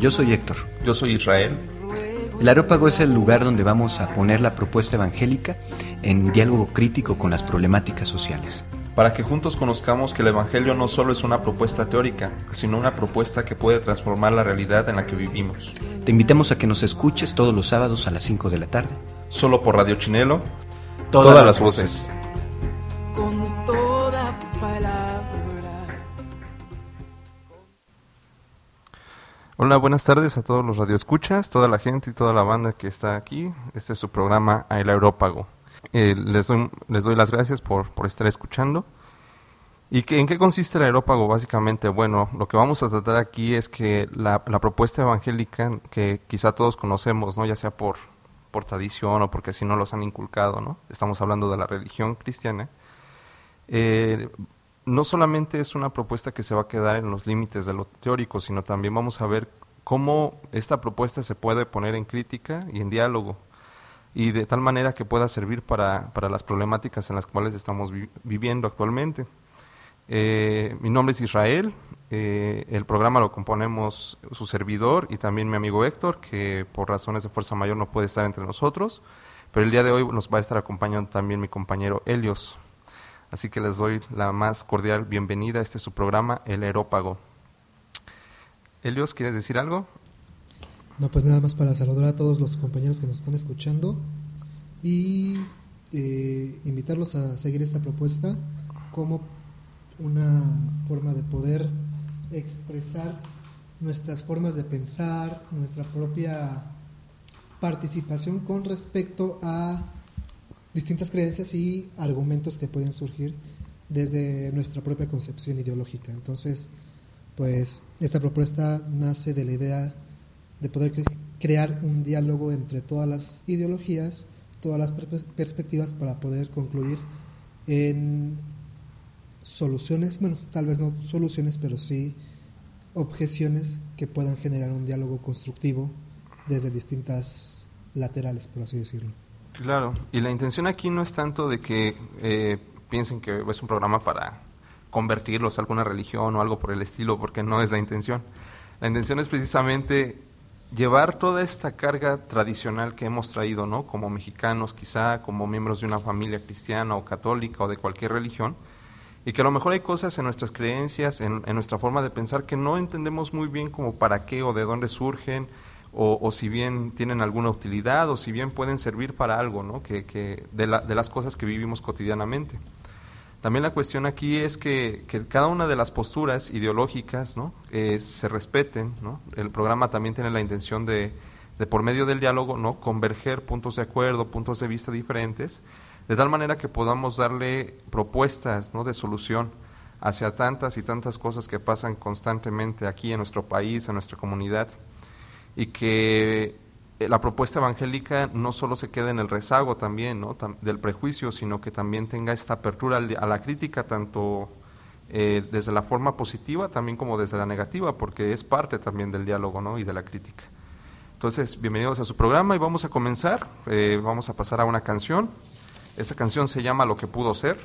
Yo soy Héctor. Yo soy Israel. El Areópago es el lugar donde vamos a poner la propuesta evangélica en diálogo crítico con las problemáticas sociales. Para que juntos conozcamos que el Evangelio no solo es una propuesta teórica, sino una propuesta que puede transformar la realidad en la que vivimos. Te invitamos a que nos escuches todos los sábados a las 5 de la tarde. Solo por Radio Chinelo, todas, las voces. Hola, buenas tardes a todos los radioescuchas, toda la gente y toda la banda que está aquí. Este es su programa El Aerópago. Eh, les, doy, les doy las gracias por, por estar escuchando. ¿Y que, en qué consiste el aerópago? Básicamente, bueno, lo que vamos a tratar aquí es que la, la propuesta evangélica que quizá todos conocemos, ¿no? ya sea por, por tradición o porque así no los han inculcado, ¿no? estamos hablando de la religión cristiana, eh, no solamente es una propuesta que se va a quedar en los límites de lo teórico, sino también vamos a ver cómo esta propuesta se puede poner en crítica y en diálogo y de tal manera que pueda servir para, para las problemáticas en las cuales estamos vi- viviendo actualmente. Eh, mi nombre es Israel, eh, el programa lo componemos su servidor y también mi amigo Héctor, que por razones de fuerza mayor no puede estar entre nosotros, pero el día de hoy nos va a estar acompañando también mi compañero Helios. Así que les doy la más cordial bienvenida este su programa, El Aerópago. Helios, ¿quieres decir algo? No, pues nada más para saludar a todos los compañeros que nos están escuchando y eh, invitarlos a seguir esta propuesta como una forma de poder expresar nuestras formas de pensar, nuestra propia participación con respecto a distintas creencias y argumentos que pueden surgir desde nuestra propia concepción ideológica. Entonces, pues esta propuesta nace de la idea de poder cre- crear un diálogo entre todas las ideologías, todas las per- perspectivas para poder concluir en soluciones, bueno, tal vez no soluciones, pero sí objeciones que puedan generar un diálogo constructivo desde distintas laterales, por así decirlo. Claro, y la intención aquí no es tanto de que eh, piensen que es un programa para convertirlos a alguna religión o algo por el estilo, porque no es la intención. La intención es precisamente llevar toda esta carga tradicional que hemos traído, ¿no? Como mexicanos, quizá como miembros de una familia cristiana o católica o de cualquier religión, y que a lo mejor hay cosas en nuestras creencias, en, en nuestra forma de pensar que no entendemos muy bien como para qué o de dónde surgen, o, si bien tienen alguna utilidad, o si bien pueden servir para algo, ¿no? Que, que de las cosas que vivimos cotidianamente. También la cuestión aquí es que, que cada una de las posturas ideológicas ¿no? Eh, se respeten. ¿no? El programa también tiene la intención de, de, por medio del diálogo, ¿no? converger puntos de acuerdo, puntos de vista diferentes, de tal manera que podamos darle propuestas ¿no? de solución hacia tantas y tantas cosas que pasan constantemente aquí en nuestro país, en nuestra comunidad, y que eh, la propuesta evangélica no solo se quede en el rezago también del prejuicio, sino que también tenga esta apertura a la crítica, tanto eh, desde la forma positiva también como desde la negativa, porque es parte también del diálogo y de la crítica. Entonces, bienvenidos a su programa y vamos a comenzar. Eh, vamos a pasar a una canción. Esta canción se llama Lo que pudo ser,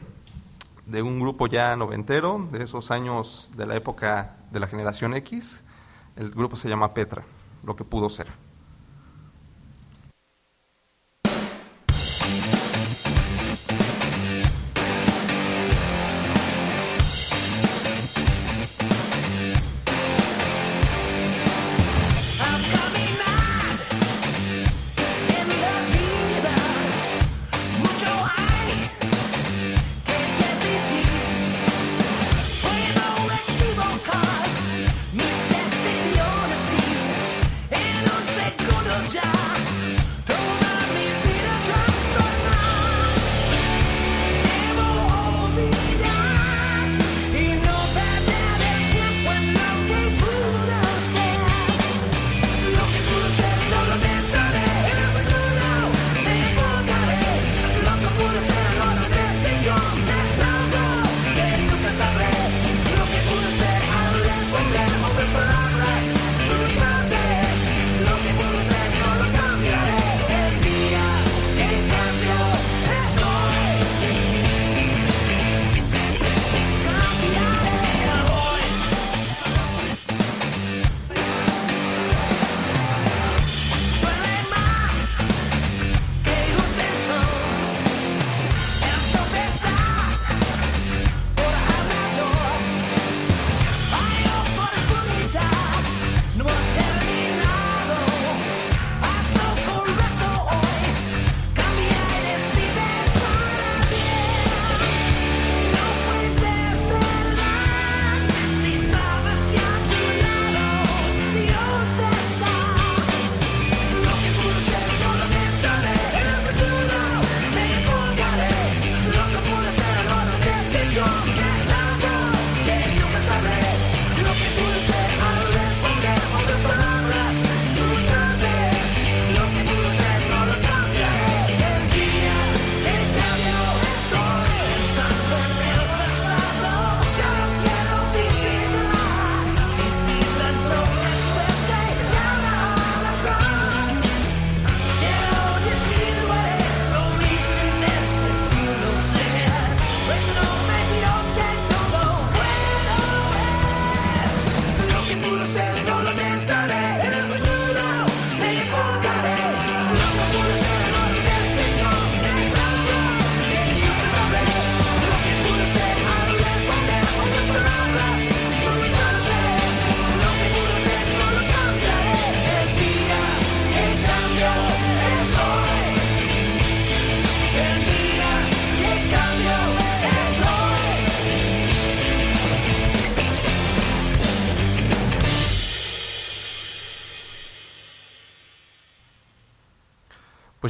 de un grupo ya noventero, de esos años de la época de la generación X. El grupo se llama Petra, Lo que pudo ser.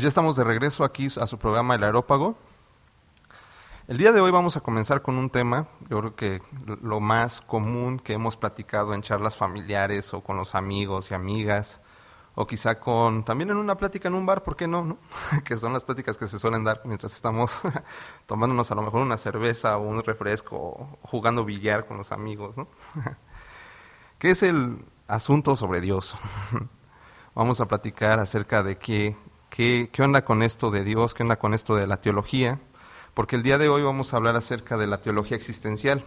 Estamos de regreso aquí a su programa El Aerópago. El día de hoy vamos a comenzar con un tema, yo creo que lo más común que hemos platicado en charlas familiares o con los amigos y amigas, o quizá con también en una plática en un bar, ¿por qué no? no? que son las pláticas que se suelen dar mientras estamos tomándonos a lo mejor una cerveza o un refresco o jugando billar con los amigos, ¿no? ¿Qué es el asunto sobre Dios? Vamos a platicar acerca de qué, qué, qué onda con esto de Dios, qué onda con esto de la teología, porque el día de hoy vamos a hablar acerca de la teología existencial.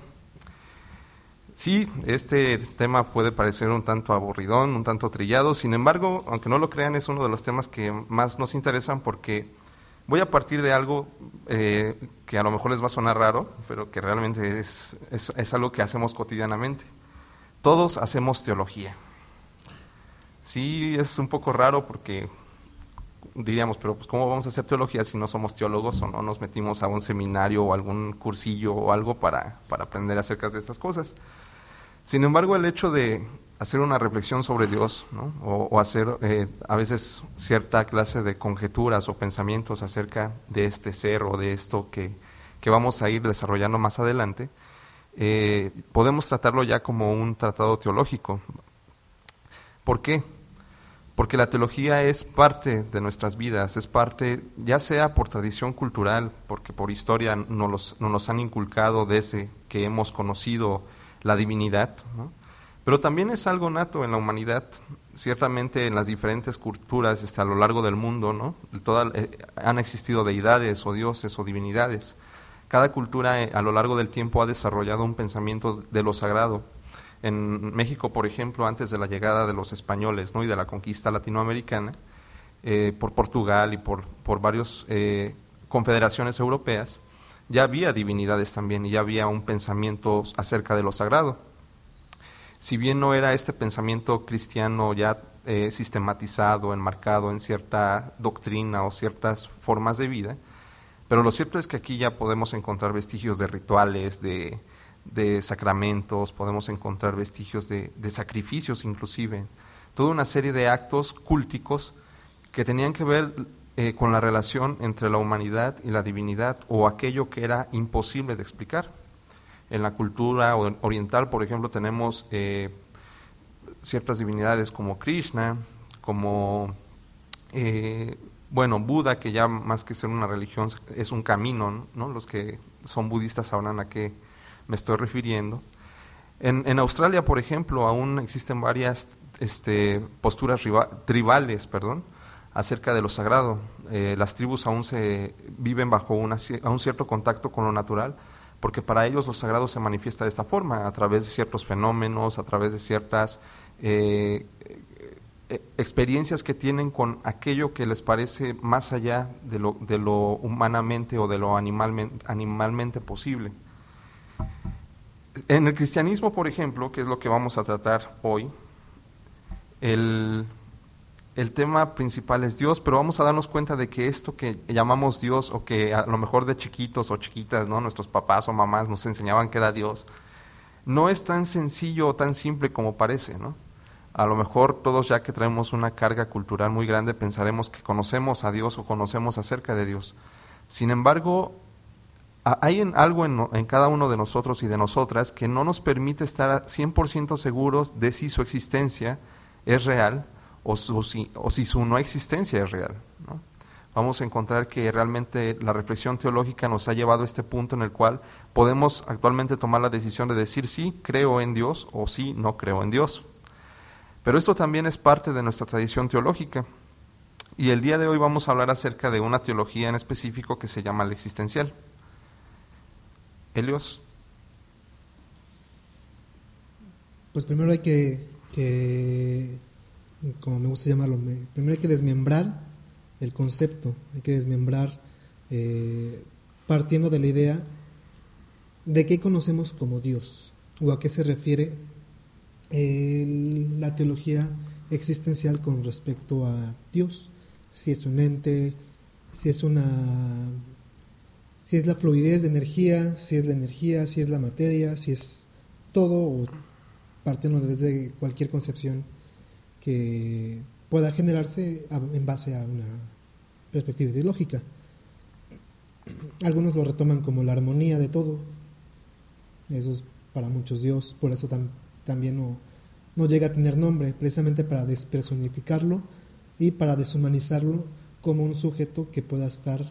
Sí, este tema puede parecer un tanto aburridón, un tanto trillado, sin embargo, aunque no lo crean, es uno de los temas que más nos interesan porque voy a partir de algo eh, que a lo mejor les va a sonar raro, pero que realmente es, es, es algo que hacemos cotidianamente. Todos hacemos teología. Sí, es un poco raro porque diríamos, pero pues ¿cómo vamos a hacer teología si no somos teólogos o no nos metimos a un seminario o algún cursillo o algo para, para aprender acerca de estas cosas? Sin embargo, el hecho de hacer una reflexión sobre Dios o, hacer eh, a veces cierta clase de conjeturas o pensamientos acerca de este ser o de esto que, que vamos a ir desarrollando más adelante, eh, podemos tratarlo ya como un tratado teológico. ¿Por qué? Porque la teología es parte de nuestras vidas, es parte, ya sea por tradición cultural, porque por historia nos, nos han inculcado desde que hemos conocido la divinidad, pero también es algo nato en la humanidad, ciertamente en las diferentes culturas este, a lo largo del mundo, eh, han existido deidades o dioses o divinidades. Cada cultura eh, a lo largo del tiempo ha desarrollado un pensamiento de lo sagrado. En México, por ejemplo, antes de la llegada de los españoles ¿no? y de la conquista latinoamericana, eh, por Portugal y por, por varias eh, confederaciones europeas, ya había divinidades también y ya había un pensamiento acerca de lo sagrado. Si bien no era este pensamiento cristiano ya eh, sistematizado, enmarcado en cierta doctrina o ciertas formas de vida, pero lo cierto es que aquí ya podemos encontrar vestigios de rituales, de, de sacramentos, podemos encontrar vestigios de, sacrificios inclusive, toda una serie de actos cúlticos que tenían que ver eh, con la relación entre la humanidad y la divinidad o aquello que era imposible de explicar. En la cultura oriental, por ejemplo, tenemos eh, ciertas divinidades como Krishna, como, eh, bueno, Buda, que ya más que ser una religión es un camino, ¿no? Los que son budistas sabrán a qué me estoy refiriendo. En, Australia, por ejemplo, aún existen varias este, posturas tribales, perdón, acerca de lo sagrado. Eh, las tribus aún se viven bajo un cierto contacto con lo natural, porque para ellos lo sagrado se manifiesta de esta forma, a través de ciertos fenómenos, a través de ciertas eh, experiencias que tienen con aquello que les parece más allá de lo, de lo humanamente o de lo animalmente posible. En el cristianismo, por ejemplo, que es lo que vamos a tratar hoy, el, el, tema principal es Dios, pero vamos a darnos cuenta de que esto que llamamos Dios, o que a lo mejor de chiquitos o chiquitas, ¿no? nuestros papás o mamás nos enseñaban que era Dios, no es tan sencillo o tan simple como parece, ¿no? A lo mejor todos ya que traemos una carga cultural muy grande pensaremos que conocemos a Dios o conocemos acerca de Dios. Sin embargo, hay algo en, cada uno de nosotros y de nosotras que no nos permite estar 100% seguros de si su existencia es real o, si, su no existencia es real. Vamos a encontrar que realmente la reflexión teológica nos ha llevado a este punto en el cual podemos actualmente tomar la decisión de decir sí, creo en Dios o sí, no creo en Dios. Pero esto también es parte de nuestra tradición teológica. Y el día de hoy vamos a hablar acerca de una teología en específico que se llama la existencial. Helios. Pues primero hay que, que, como me gusta llamarlo, me, primero hay que desmembrar el concepto, hay que desmembrar eh, partiendo de la idea de qué conocemos como Dios o a qué se refiere la teología existencial con respecto a Dios, si es un ente, si es una si es la fluidez de energía, si es la energía, si es la materia, si es todo, o partiendo desde cualquier concepción que pueda generarse en base a una perspectiva ideológica. Algunos lo retoman como la armonía de todo. Eso es para muchos Dios, por eso tam- también no, no llega a tener nombre, precisamente para despersonificarlo y para deshumanizarlo como un sujeto que pueda estar,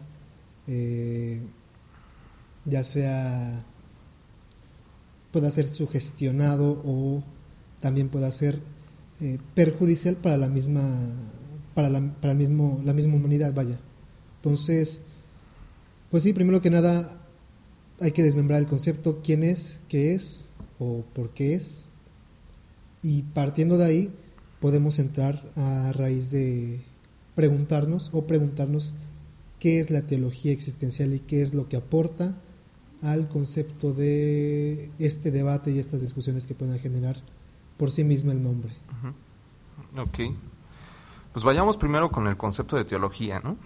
eh, ya sea, pueda ser sugestionado o también pueda ser eh, perjudicial para la misma, para, la, para el mismo, la misma humanidad, vaya. Entonces, pues sí, primero que nada hay que desmembrar el concepto quién es, qué es o por qué es. Y partiendo de ahí podemos entrar a raíz de preguntarnos o preguntarnos qué es la teología existencial y qué es lo que aporta al concepto de este debate y estas discusiones que puedan generar por sí mismo el nombre. Ok. Pues vayamos primero con el concepto de teología, ¿no?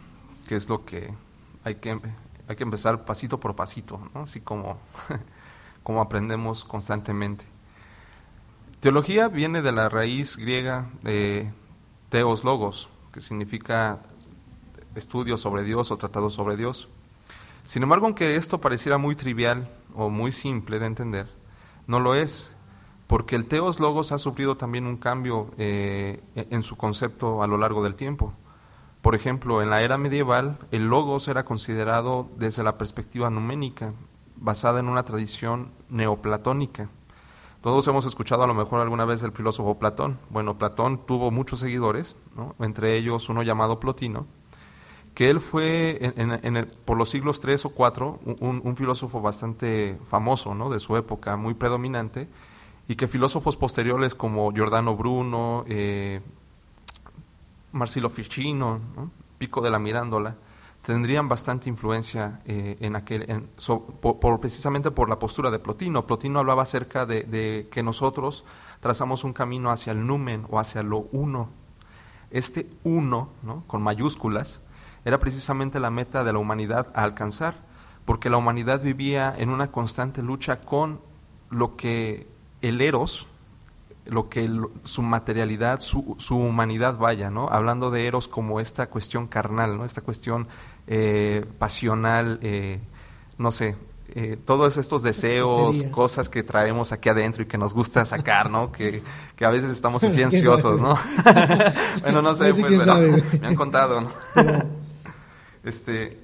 Que es lo que hay que, hay que empezar pasito por pasito. Así como, como aprendemos constantemente. Teología viene de la raíz griega de teos logos, que significa estudio sobre Dios o tratado sobre Dios. Sin embargo, aunque esto pareciera muy trivial o muy simple de entender, no lo es, porque el teos logos ha sufrido también un cambio eh, en su concepto a lo largo del tiempo. Por ejemplo, en la era medieval, el logos era considerado desde la perspectiva numénica, basada en una tradición neoplatónica. Todos hemos escuchado a lo mejor alguna vez del filósofo Platón. Bueno, Platón tuvo muchos seguidores, entre ellos uno llamado Plotino, que él fue en, el- por los siglos 3 o 4 un, un filósofo bastante famoso ¿no? de su época, muy predominante, y que filósofos posteriores como Giordano Bruno, eh, Marsilio Ficino, ¿no? Pico de la Mirándola, tendrían bastante influencia eh, en aquel, en- por, precisamente por la postura de Plotino. Plotino hablaba acerca de, que nosotros trazamos un camino hacia el numen o hacia lo uno. Este uno, ¿no? con mayúsculas, era precisamente la meta de la humanidad a alcanzar, porque la humanidad vivía en una constante lucha con lo que el eros, lo que el- su materialidad, su, su humanidad vaya, ¿no? Hablando de Eros como esta cuestión carnal, ¿no? Esta cuestión eh, pasional, eh, no sé, eh, todos estos deseos, cosas que traemos aquí adentro y que nos gusta sacar, ¿no? Que, que a veces estamos así ¿Quién ansiosos? ¿no? bueno, no sé, pues, me han contado, ¿no? Pero Este,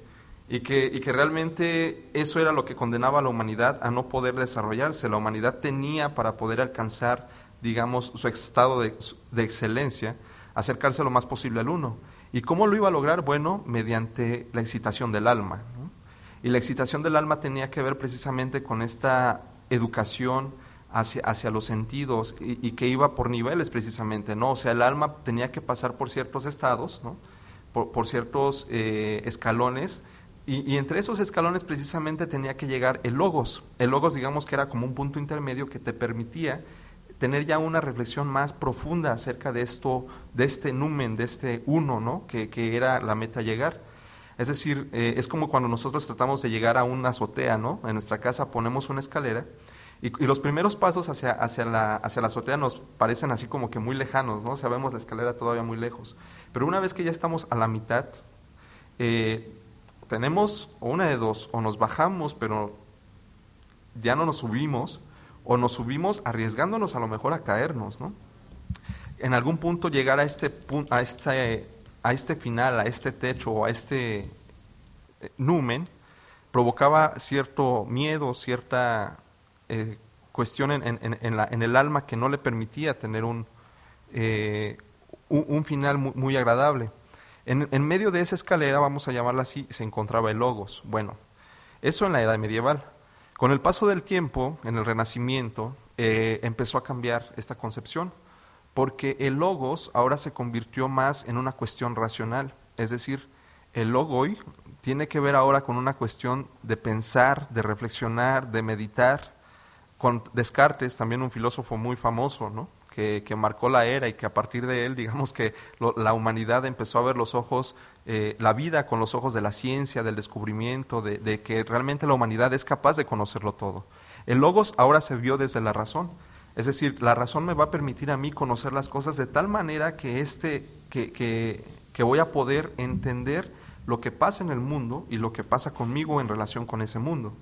y, que, y que realmente eso era lo que condenaba a la humanidad a no poder desarrollarse. La humanidad tenía para poder alcanzar, digamos, su estado de, de excelencia, acercarse lo más posible al uno. ¿Y cómo lo iba a lograr? Bueno, mediante la excitación del alma. ¿no? Y la excitación del alma tenía que ver precisamente con esta educación hacia, hacia los sentidos y, y que iba por niveles precisamente, ¿no? O sea, el alma tenía que pasar por ciertos estados, ¿no? Por, ciertos eh, escalones, y, entre esos escalones precisamente tenía que llegar el logos. El logos, digamos que era como un punto intermedio que te permitía tener ya una reflexión más profunda acerca de esto, de este numen, de este uno, ¿no? Que, que era la meta llegar. Es decir, eh, es como cuando nosotros tratamos de llegar a una azotea, ¿no? En nuestra casa ponemos una escalera y, los primeros pasos hacia, hacia, la, hacia la azotea nos parecen así como que muy lejanos, ¿no? O vemos la escalera todavía muy lejos. Pero una vez que ya estamos a la mitad, eh, tenemos una de dos, o nos bajamos, pero ya no nos subimos, o nos subimos arriesgándonos a lo mejor a caernos, ¿no? En algún punto llegar a este, a este, a este final, a este techo, o a este eh, numen, provocaba cierto miedo, cierta eh, cuestión en, en- en la- en el alma que no le permitía tener un, eh, un, final muy, agradable. En, en medio de esa escalera, vamos a llamarla así, se encontraba el logos. Bueno, eso en la era medieval. Con el paso del tiempo, en el Renacimiento, eh, empezó a cambiar esta concepción, porque el logos ahora se convirtió más en una cuestión racional. Es decir, el logoi tiene que ver ahora con una cuestión de pensar, de reflexionar, de meditar. Con Descartes, también un filósofo muy famoso, ¿no? Que, marcó la era y que a partir de él, digamos que la humanidad empezó a ver los ojos, eh, la vida con los ojos de la ciencia, del descubrimiento, de, de que realmente la humanidad es capaz de conocerlo todo. El logos ahora se vio desde la razón. Es decir, la razón me va a permitir a mí conocer las cosas de tal manera que, este, que, que, que voy a poder entender lo que pasa en el mundo y lo que pasa conmigo en relación con ese mundo.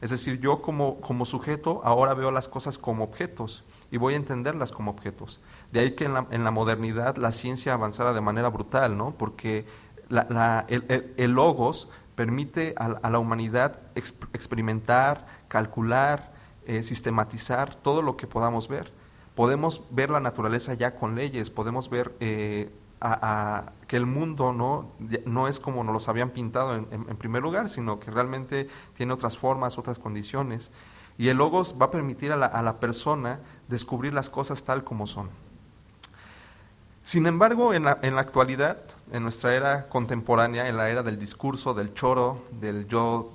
Es decir, yo como, como sujeto ahora veo las cosas como objetos y voy a entenderlas como objetos. De ahí que en la, modernidad la ciencia avanzara de manera brutal, ¿no? Porque el, logos permite a, la humanidad exp- experimentar, calcular, eh, sistematizar todo lo que podamos ver. Podemos ver la naturaleza ya con leyes, podemos ver eh, que el mundo no, no es como nos los habían pintado en, primer lugar, sino que realmente tiene otras formas, otras condiciones. Y el logos va a permitir a la persona descubrir las cosas tal como son. Sin embargo, en la, en la actualidad, en nuestra era contemporánea, en la era del discurso, del choro, del yo,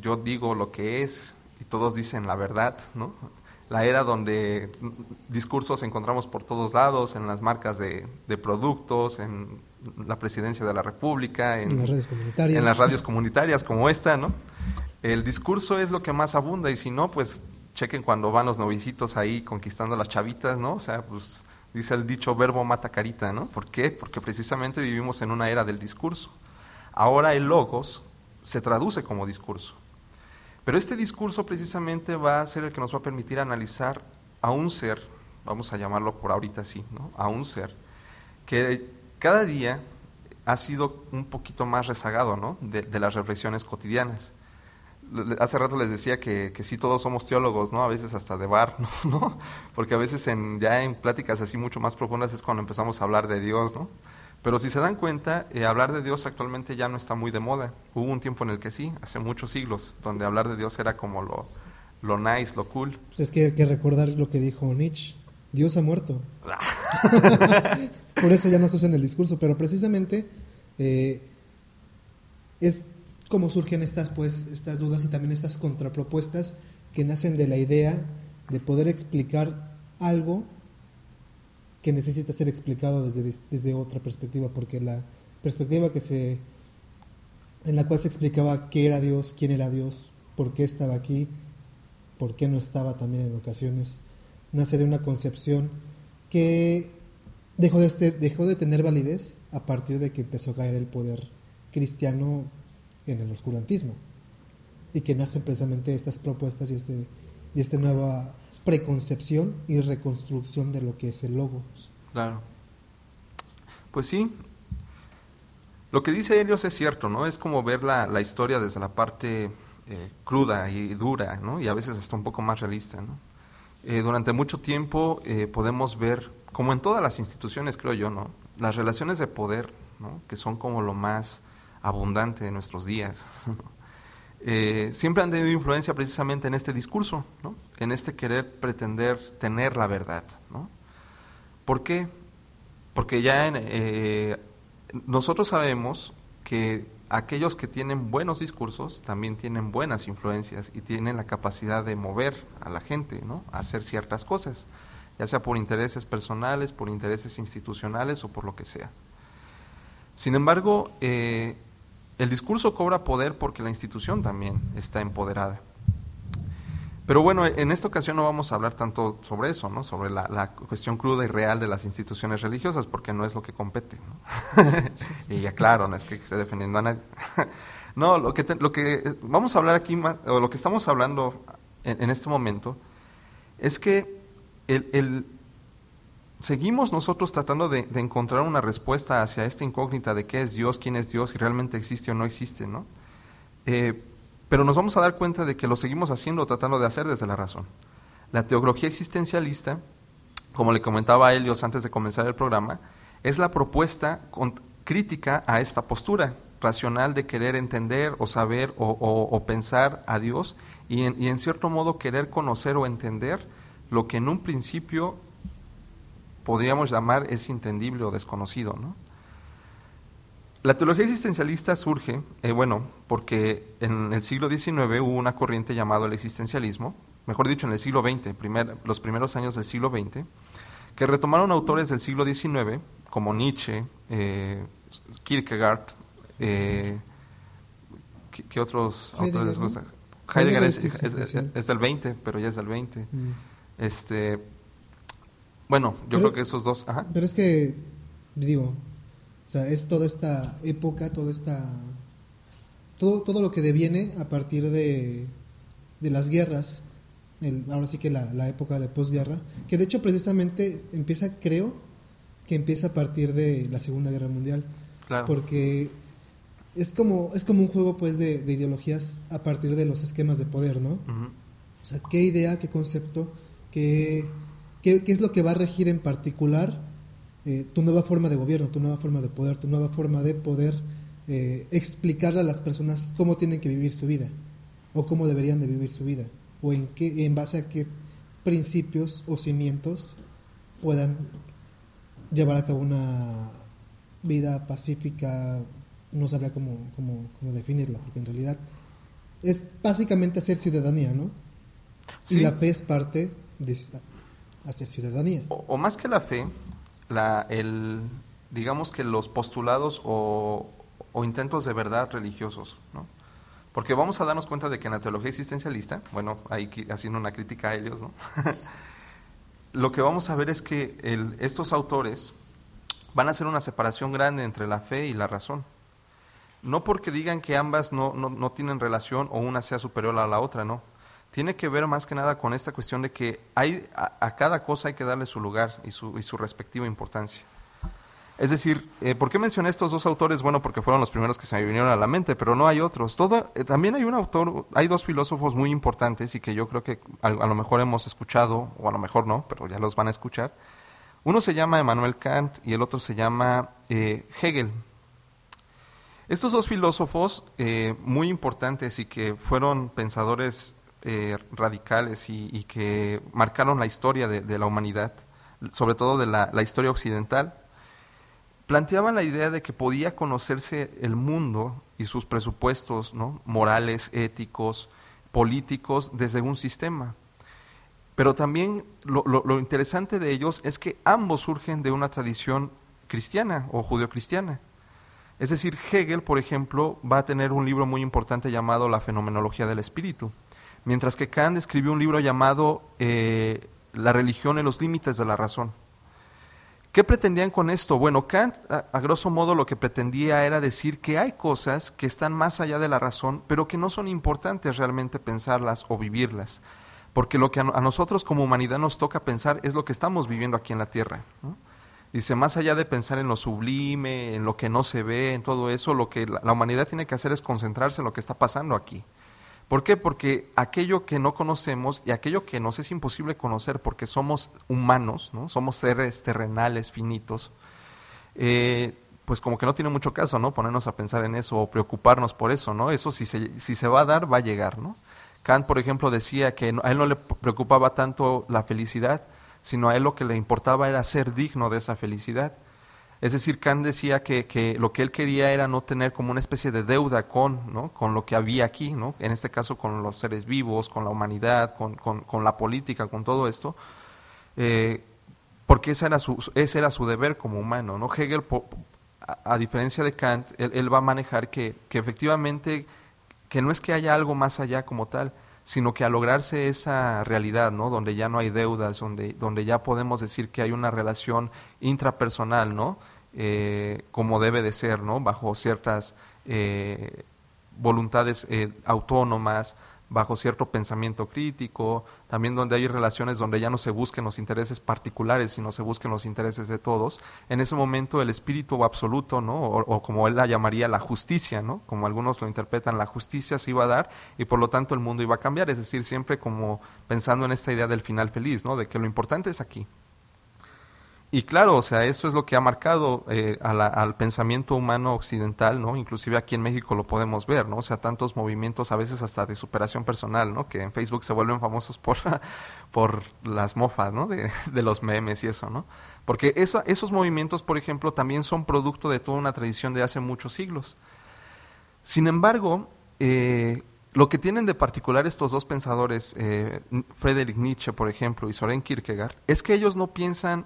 yo digo lo que es y todos dicen la verdad, ¿no? La era donde discursos encontramos por todos lados, en las marcas de, de productos, en la presidencia de la República, En las redes comunitarias. en las radios comunitarias como esta, ¿no? El discurso es lo que más abunda y si no, pues chequen cuando van los novicitos ahí conquistando las chavitas, ¿no? O sea, pues dice el dicho verbo mata carita, ¿no? ¿Por qué? Porque precisamente vivimos en una era del discurso. Ahora el logos se traduce como discurso. Pero este discurso precisamente va a ser el que nos va a permitir analizar a un ser, vamos a llamarlo por ahorita así, ¿no? A un ser que cada día ha sido un poquito más rezagado, ¿no? De, las reflexiones cotidianas. Hace rato les decía que, que sí todos somos teólogos, ¿no? A veces hasta de bar, ¿no? ¿no? Porque a veces en, ya en pláticas así mucho más profundas es cuando empezamos a hablar de Dios, ¿no? Pero si se dan cuenta, eh, hablar de Dios actualmente ya no está muy de moda. Hubo un tiempo en el que sí, hace muchos siglos, donde hablar de Dios era como lo, lo nice, lo cool. Pues es que hay que recordar lo que dijo Nietzsche. Dios ha muerto. Por eso ya no se usa en el discurso, pero precisamente eh, es como surgen estas, pues, estas dudas y también estas contrapropuestas que nacen de la idea de poder explicar algo que necesita ser explicado desde, otra perspectiva, porque la perspectiva que se en la cual se explicaba qué era Dios, quién era Dios, por qué estaba aquí, por qué no estaba también en ocasiones, nace de una concepción que dejó de, este- dejó de tener validez a partir de que empezó a caer el poder cristiano en el oscurantismo y que nacen precisamente estas propuestas y este y esta nueva preconcepción y reconstrucción de lo que es el logos. Claro. Pues sí. Lo que dice Helios es cierto, ¿no? Es como ver la, la historia desde la parte eh, cruda y dura, ¿no? Y a veces hasta un poco más realista, ¿no? Eh, durante mucho tiempo eh, podemos ver, como en todas las instituciones, creo yo, ¿no? Las relaciones de poder, ¿no? Que son como lo más abundante de nuestros días. eh, siempre han tenido influencia precisamente en este discurso, ¿no? En este querer pretender tener la verdad, ¿no? ¿Por qué? Porque ya en, eh, nosotros sabemos que aquellos que tienen buenos discursos también tienen buenas influencias y tienen la capacidad de mover a la gente, ¿no? A hacer ciertas cosas, ya sea por intereses personales, por intereses institucionales o por lo que sea. Sin embargo, eh, el discurso cobra poder porque la institución también está empoderada. Pero bueno, en esta ocasión no vamos a hablar tanto sobre eso, ¿no? Sobre la, cuestión cruda y real de las instituciones religiosas, porque no es lo que compete, ¿no? y ya claro, no es que esté defendiendo a nadie. no, lo que, lo que eh, vamos a hablar aquí, o lo que estamos hablando en, en este momento, es que el, el- seguimos nosotros tratando de, encontrar una respuesta hacia esta incógnita de qué es Dios, quién es Dios, si realmente existe o no existe, ¿no? Eh, pero nos vamos a dar cuenta de que lo seguimos haciendo, tratando de hacer desde la razón. La teología existencialista, como le comentaba a Helios antes de comenzar el programa, es la propuesta con- crítica a esta postura racional de querer entender o saber o, o- o pensar a Dios y en, y en cierto modo querer conocer o entender lo que en un principio podríamos llamar es entendible o desconocido, ¿no? La teología existencialista surge, eh, bueno, porque en el siglo XIX hubo una corriente llamada el existencialismo, mejor dicho, en el siglo XX, primer- los primeros años del siglo XX, que retomaron autores del siglo XIX, como Nietzsche, eh, Kierkegaard, eh, ¿qué, qué otros Heidegger, autores les gusta? Heidegger Heidegger es es, es- es- existencial. es del 20, pero ya es del 20. Mm. Este, bueno, yo Pero- creo que esos dos, ajá. Pero es que, digo, O sea, es toda esta época, toda esta... Todo, todo lo que deviene a partir de, de las guerras, el- ahora sí que la, la época de posguerra, que de hecho precisamente empieza, creo, que empieza a partir de la Segunda Guerra Mundial, Claro. porque es como, es como un juego pues de, de ideologías a partir de los esquemas de poder, ¿no? O sea, qué idea, qué concepto, qué, qué, qué es lo que va a regir en particular eh, tu nueva forma de gobierno, tu nueva forma de poder, tu nueva forma de poder eh, explicarle a las personas cómo tienen que vivir su vida o cómo deberían de vivir su vida o en qué, en base a qué principios o cimientos puedan llevar a cabo una vida pacífica, no sabría cómo, cómo, cómo definirla, porque en realidad es básicamente hacer ciudadanía, ¿no? Sí. Y la fe es parte de hacer ciudadanía. O, más que la fe, el, digamos que los postulados o, intentos de verdad religiosos, ¿no? Porque vamos a darnos cuenta de que en la teología existencialista, bueno, ahí haciendo una crítica a ellos, ¿no? Lo que vamos a ver es que estos autores van a hacer una separación grande entre la fe y la razón. No porque digan que ambas no, no tienen relación o una sea superior a la otra, no. Tiene que ver más que nada con esta cuestión de que hay, a, cada cosa hay que darle su lugar y su, y su respectiva importancia. Es decir, eh, ¿por qué mencioné estos dos autores? Bueno, porque fueron los primeros que se me vinieron a la mente, pero no hay otros. Eh, también hay un autor, hay dos filósofos muy importantes y que yo creo que a, lo mejor hemos escuchado, o a lo mejor no, pero ya los van a escuchar. Uno se llama Emmanuel Kant y el otro se llama eh, Hegel. Estos dos filósofos muy importantes y que fueron pensadores eh, radicales y, que marcaron la historia de, la humanidad, sobre todo de la, historia occidental, planteaban la idea de que podía conocerse el mundo y sus presupuestos ¿no? morales, éticos, políticos desde un sistema. Pero también lo, lo- lo interesante de ellos es que ambos surgen de una tradición cristiana o judeocristiana. Es decir, Hegel, por ejemplo, va a tener un libro muy importante llamado La fenomenología del espíritu, mientras que Kant escribió un libro llamado eh, La religión en los límites de la razón. ¿Qué pretendían con esto? Bueno, Kant, a, grosso modo, lo que pretendía era decir que hay cosas que están más allá de la razón, pero que no son importantes realmente pensarlas o vivirlas. Porque lo que a, no- a nosotros como humanidad nos toca pensar es lo que estamos viviendo aquí en la Tierra. Dice, más allá de pensar en lo sublime, en lo que no se ve, en todo eso, lo que la humanidad tiene que hacer es concentrarse en lo que está pasando aquí. ¿Por qué? Porque aquello que no conocemos y aquello que nos es imposible conocer porque somos humanos, ¿no? somos seres terrenales, finitos, eh, pues como que no tiene mucho caso, ¿no? Ponernos a pensar en eso o preocuparnos por eso, ¿no? Eso si se, si se va a dar, va a llegar, ¿no? Kant, por ejemplo, decía que a él no le preocupaba tanto la felicidad, sino a él lo que le importaba era ser digno de esa felicidad. Es decir, Kant decía que, que lo que él quería era no tener como una especie de deuda con, ¿no? con lo que había aquí, ¿no? en este caso con los seres vivos, con la humanidad, con, con- con la política, con todo esto, eh, porque ese era, su, ese era su deber como humano. ¿no? Hegel, a, a diferencia de Kant, él, él va a manejar que, que efectivamente que no es que haya algo más allá como tal, sino que al lograrse esa realidad, ¿no? Donde ya no hay deudas, donde, donde ya podemos decir que hay una relación intrapersonal, ¿no? Eh, como debe de ser, ¿no? Bajo ciertas eh, voluntades eh, autónomas, bajo cierto pensamiento crítico, también donde hay relaciones donde ya no se busquen los intereses particulares, sino se busquen los intereses de todos. En ese momento el espíritu absoluto, ¿no? O, o como él la llamaría la justicia, ¿no? Como algunos lo interpretan, la justicia se iba a dar y por lo tanto el mundo iba a cambiar, es decir, siempre como pensando en esta idea del final feliz, ¿no? De que lo importante es aquí. Y claro, o sea, eso es lo que ha marcado eh, al pensamiento humano occidental, ¿no? Inclusive aquí en México lo podemos ver, ¿no? O sea, tantos movimientos a veces hasta de superación personal, ¿no? Que en Facebook se vuelven famosos por, por las mofas, ¿no? De, de los memes y eso, ¿no? Porque esa- esos movimientos, por ejemplo, también son producto de toda una tradición de hace muchos siglos. Sin embargo, eh, lo que tienen de particular estos dos pensadores, eh, Friedrich Nietzsche, por ejemplo, y Soren Kierkegaard, es que ellos no piensan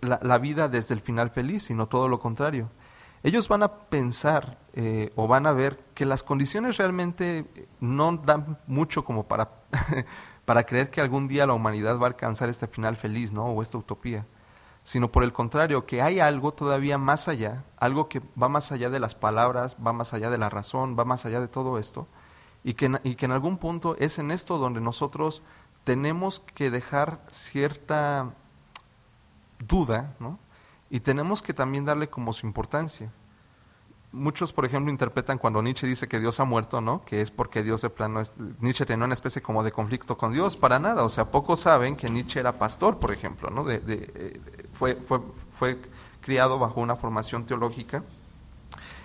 la, la vida desde el final feliz, sino todo lo contrario. Ellos van a pensar eh, o van a ver que las condiciones realmente no dan mucho como para, para creer que algún día la humanidad va a alcanzar este final feliz, ¿no? O esta utopía sino por el contrario, que hay algo todavía más allá, algo que va más allá de las palabras, va más allá de la razón, va más allá de todo esto, y que, y que en algún punto es en esto donde nosotros tenemos que dejar cierta duda, ¿no? Y tenemos que también darle como su importancia. Muchos, por ejemplo, interpretan cuando Nietzsche dice que Dios ha muerto, ¿no? Que es porque Dios de plano, Nietzsche tenía una especie como de conflicto con Dios, para nada. O sea, pocos saben que Nietzsche era pastor, por ejemplo, ¿no? Eh, fue, fue, fue criado bajo una formación teológica.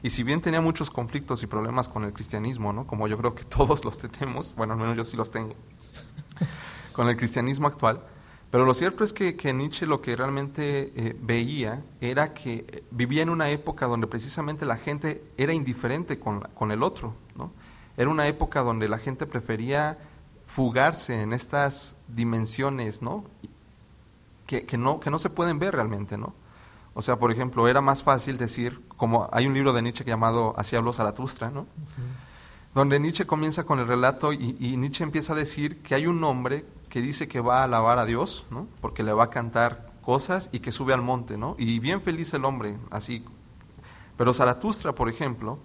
Y si bien tenía muchos conflictos y problemas con el cristianismo, ¿no? Como yo creo que todos los tenemos, bueno, al menos yo sí los tengo, con el cristianismo actual, pero lo cierto es que, que Nietzsche lo que realmente eh, veía era que eh, vivía en una época donde precisamente la gente era indiferente con, con el otro, ¿no? Era una época donde la gente prefería fugarse en estas dimensiones, ¿no? Que, que no, que no se pueden ver realmente, ¿no? O sea, por ejemplo, era más fácil decir, como hay un libro de Nietzsche llamado Así habló Zaratustra, ¿no? donde Nietzsche comienza con el relato y, y Nietzsche empieza a decir que hay un hombre que dice que va a alabar a Dios, ¿no? porque le va a cantar cosas y que sube al monte, ¿no? y bien feliz el hombre, así. Pero Zaratustra, por ejemplo,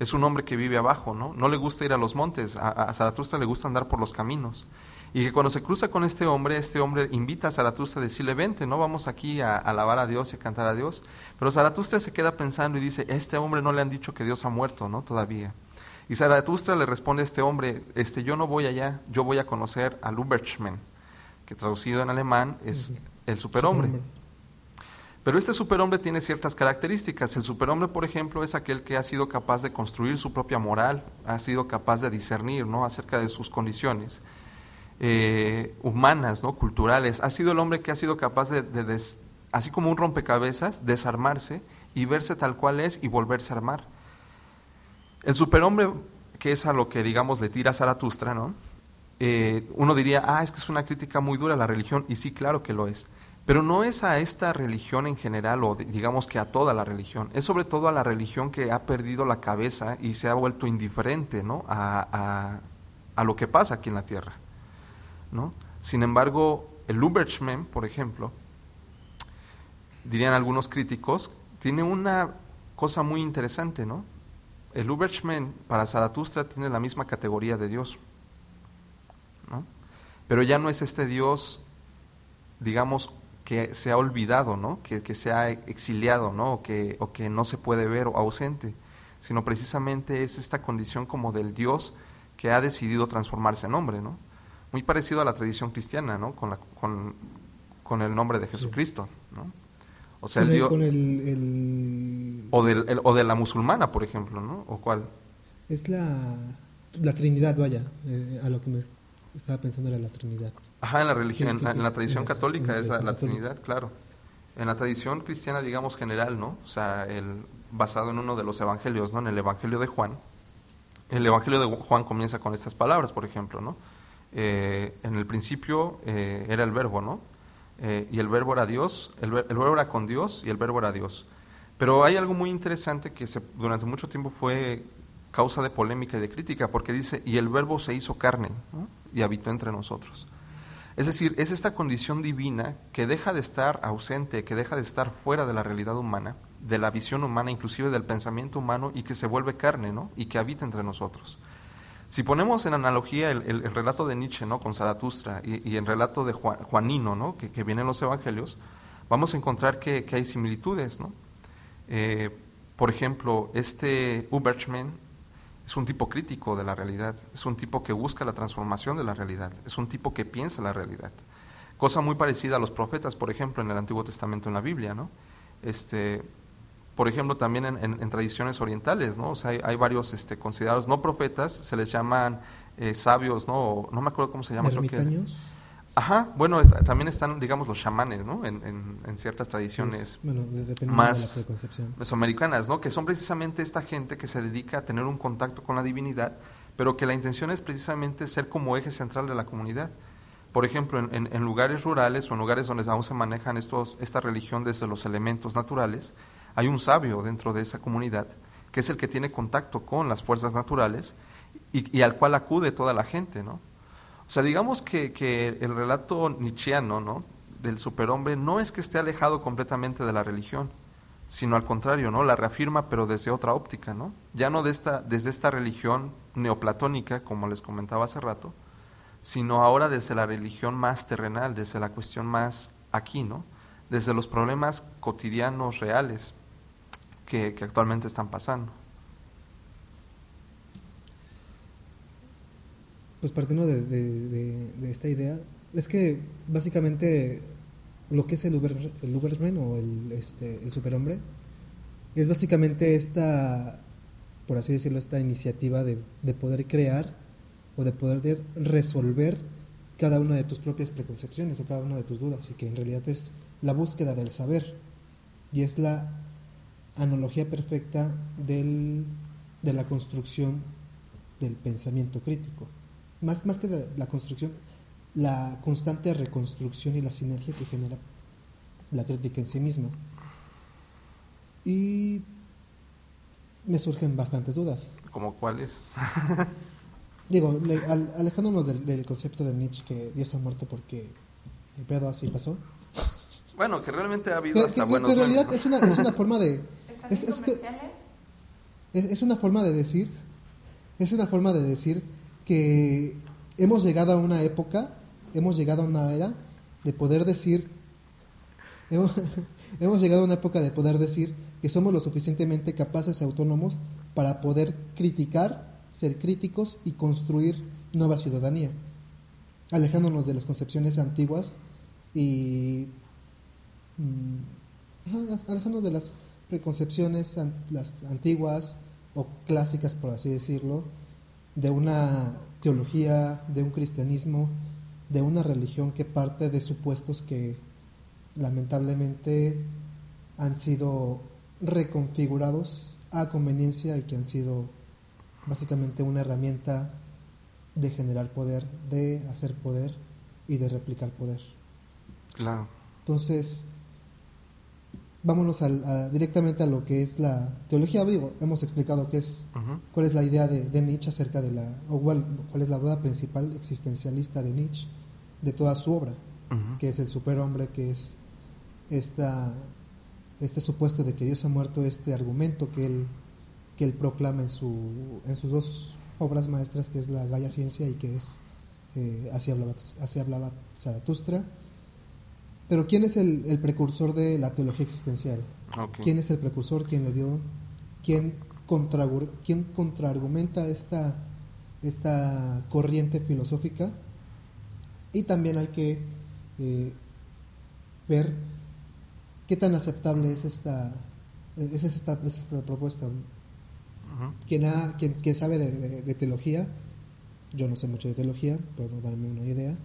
es un hombre que vive abajo, ¿no? no le gusta ir a los montes, a, a Zaratustra le gusta andar por los caminos. Y que cuando se cruza con este hombre, este hombre invita a Zaratustra a decirle, vente, ¿no? Vamos aquí a, a alabar a Dios y a cantar a Dios. Pero Zaratustra se queda pensando y dice, este hombre no le han dicho que Dios ha muerto, ¿no? Todavía. Y Zaratustra le responde a este hombre, este, yo no voy allá, yo voy a conocer al Uberchmen, que traducido en alemán es el superhombre. Pero este superhombre tiene ciertas características. El superhombre, por ejemplo, es aquel que ha sido capaz de construir su propia moral, ha sido capaz de discernir ¿no? acerca de sus condiciones eh, humanas, ¿no? culturales. Ha sido el hombre que ha sido capaz de, de des- así como un rompecabezas, desarmarse y verse tal cual es y volverse a armar. El superhombre, que es a lo que digamos le tira Zaratustra, ¿no? Eh, uno diría, ah, es que es una crítica muy dura a la religión, y sí, claro que lo es. Pero no es a esta religión en general, o digamos que a toda la religión, es sobre todo a la religión que ha perdido la cabeza y se ha vuelto indiferente ¿no? a, lo que pasa aquí en la tierra. ¿no? Sin embargo, el Uberchmen, por ejemplo, dirían algunos críticos, tiene una cosa muy interesante, ¿no? El Uberchmen para Zaratustra tiene la misma categoría de Dios, ¿no? Pero ya no es este Dios, digamos, que se ha olvidado, ¿no? Que, que se ha exiliado, ¿no? O que, o que no se puede ver o ausente, sino precisamente es esta condición como del Dios que ha decidido transformarse en hombre, ¿no? Muy parecido a la tradición cristiana, ¿no? Con, la, con, con el nombre de Jesucristo, ¿no? O sea, el, Dios... con el- el- O, del, el- o de la musulmana, por ejemplo, ¿no? ¿O cuál? es la, la Trinidad, vaya, eh, a lo que me est- estaba pensando era la Trinidad. Ajá, en la religión, en, la tradición en la- católica en la es la, la. Trinidad, claro. En la tradición cristiana, digamos, general, ¿no? O sea, el, basado en uno de los evangelios, ¿no? En el Evangelio de Juan. El Evangelio de Juan comienza con estas palabras, por ejemplo, ¿no? Eh, en el principio eh, era el verbo, ¿no? Eh, y el verbo era Dios, el, ver- el verbo era con Dios y el verbo era Dios. Pero hay algo muy interesante que durante mucho tiempo fue causa de polémica y de crítica, porque dice, y el verbo se hizo carne y habitó entre nosotros. Es decir, es esta condición divina que deja de estar ausente, que deja de estar fuera de la realidad humana, de la visión humana, inclusive del pensamiento humano, y que se vuelve carne, ¿no? Y que habita entre nosotros. Si ponemos en analogía el, el- el relato de Nietzsche, ¿no? Con Zaratustra, y, el relato de Juan- Juanino, ¿no? Que, que viene en los evangelios, vamos a encontrar que, que hay similitudes, ¿no? Eh, por ejemplo, este Uberchmen es un tipo crítico de la realidad, es un tipo que busca la transformación de la realidad, es un tipo que piensa la realidad. Cosa muy parecida a los profetas, por ejemplo, en el Antiguo Testamento, en la Biblia, ¿no? Este, por ejemplo, también en, tradiciones orientales, ¿no? O sea, hay, varios este, considerados no profetas, se les llaman eh, sabios, ¿no? No me acuerdo cómo se llama. Ermitaños. Ajá, bueno, está- también están, digamos, los chamanes, ¿no? En, en- en ciertas tradiciones bueno, más de la preconcepción. mesoamericanas, ¿no? Que son precisamente esta gente que se dedica a tener un contacto con la divinidad, pero que la intención es precisamente ser como eje central de la comunidad. Por ejemplo, en, en- en lugares rurales o en lugares donde aún se manejan estos, esta religión desde los elementos naturales, hay un sabio dentro de esa comunidad que es el que tiene contacto con las fuerzas naturales y, y al cual acude toda la gente, ¿no? O sea, digamos que, que el relato nietzscheano, ¿no? del superhombre no es que esté alejado completamente de la religión, sino al contrario, ¿no? La reafirma, pero desde otra óptica, ¿no? Ya no de esta, desde esta religión neoplatónica, como les comentaba hace rato, sino ahora desde la religión más terrenal, desde la cuestión más aquí, ¿no? Desde los problemas cotidianos reales que, que actualmente están pasando. Pues partiendo de, esta idea, es que básicamente lo que es el, Uber, el Uberman o el, este, el superhombre es básicamente esta, por así decirlo, esta iniciativa de, de poder crear o de poder de resolver cada una de tus propias preconcepciones o cada una de tus dudas y que en realidad es la búsqueda del saber y es la analogía perfecta del, de la construcción del pensamiento crítico. Más, más que la, la construcción, la constante reconstrucción y la sinergia que genera la crítica en sí misma. Y me surgen bastantes dudas. ¿Como cuáles? Digo, le- al- alejándonos del, del concepto de Nietzsche que Dios ha muerto porque el pedo así pasó. Bueno, que realmente ha habido Que, que- hasta que buenos en realidad es una, es una forma de... ¿Están Es, es que, es, es una forma de decir, es una forma de decir que hemos llegado a una época, hemos llegado a una era de poder decir, hemos, llegado a una época de poder decir que somos lo suficientemente capaces y autónomos para poder criticar, ser críticos y construir nueva ciudadanía, alejándonos de las concepciones antiguas y mm, alejándonos de las preconcepciones las antiguas o clásicas, por así decirlo, de una teología, de un cristianismo, de una religión que parte de supuestos que lamentablemente han sido reconfigurados a conveniencia y que han sido básicamente una herramienta de generar poder, de hacer poder y de replicar poder. Claro. Entonces, vámonos al- a- directamente a lo que es la teología. Digo, hemos explicado qué es, cuál es la idea de, de Nietzsche acerca de la, o cuál, cuál es la duda principal existencialista de Nietzsche de toda su obra, que es el superhombre, que es esta, este supuesto de que Dios ha muerto, este argumento que él, que él proclama en, su, en sus dos obras maestras, que es la Gaia Ciencia y que es eh, Así, hablaba, Así hablaba Zaratustra. Pero ¿quién es el, el precursor de la teología existencial? ¿Quién es el precursor? ¿Quién le dio? ¿Quién, contraargu- quién contraargumenta esta, esta corriente filosófica? Y también hay que eh, ver qué tan aceptable es esta, es esta, es esta propuesta. Quien, ha, quien, quien sabe de, de- de teología, yo no sé mucho de teología, puedo darme una idea,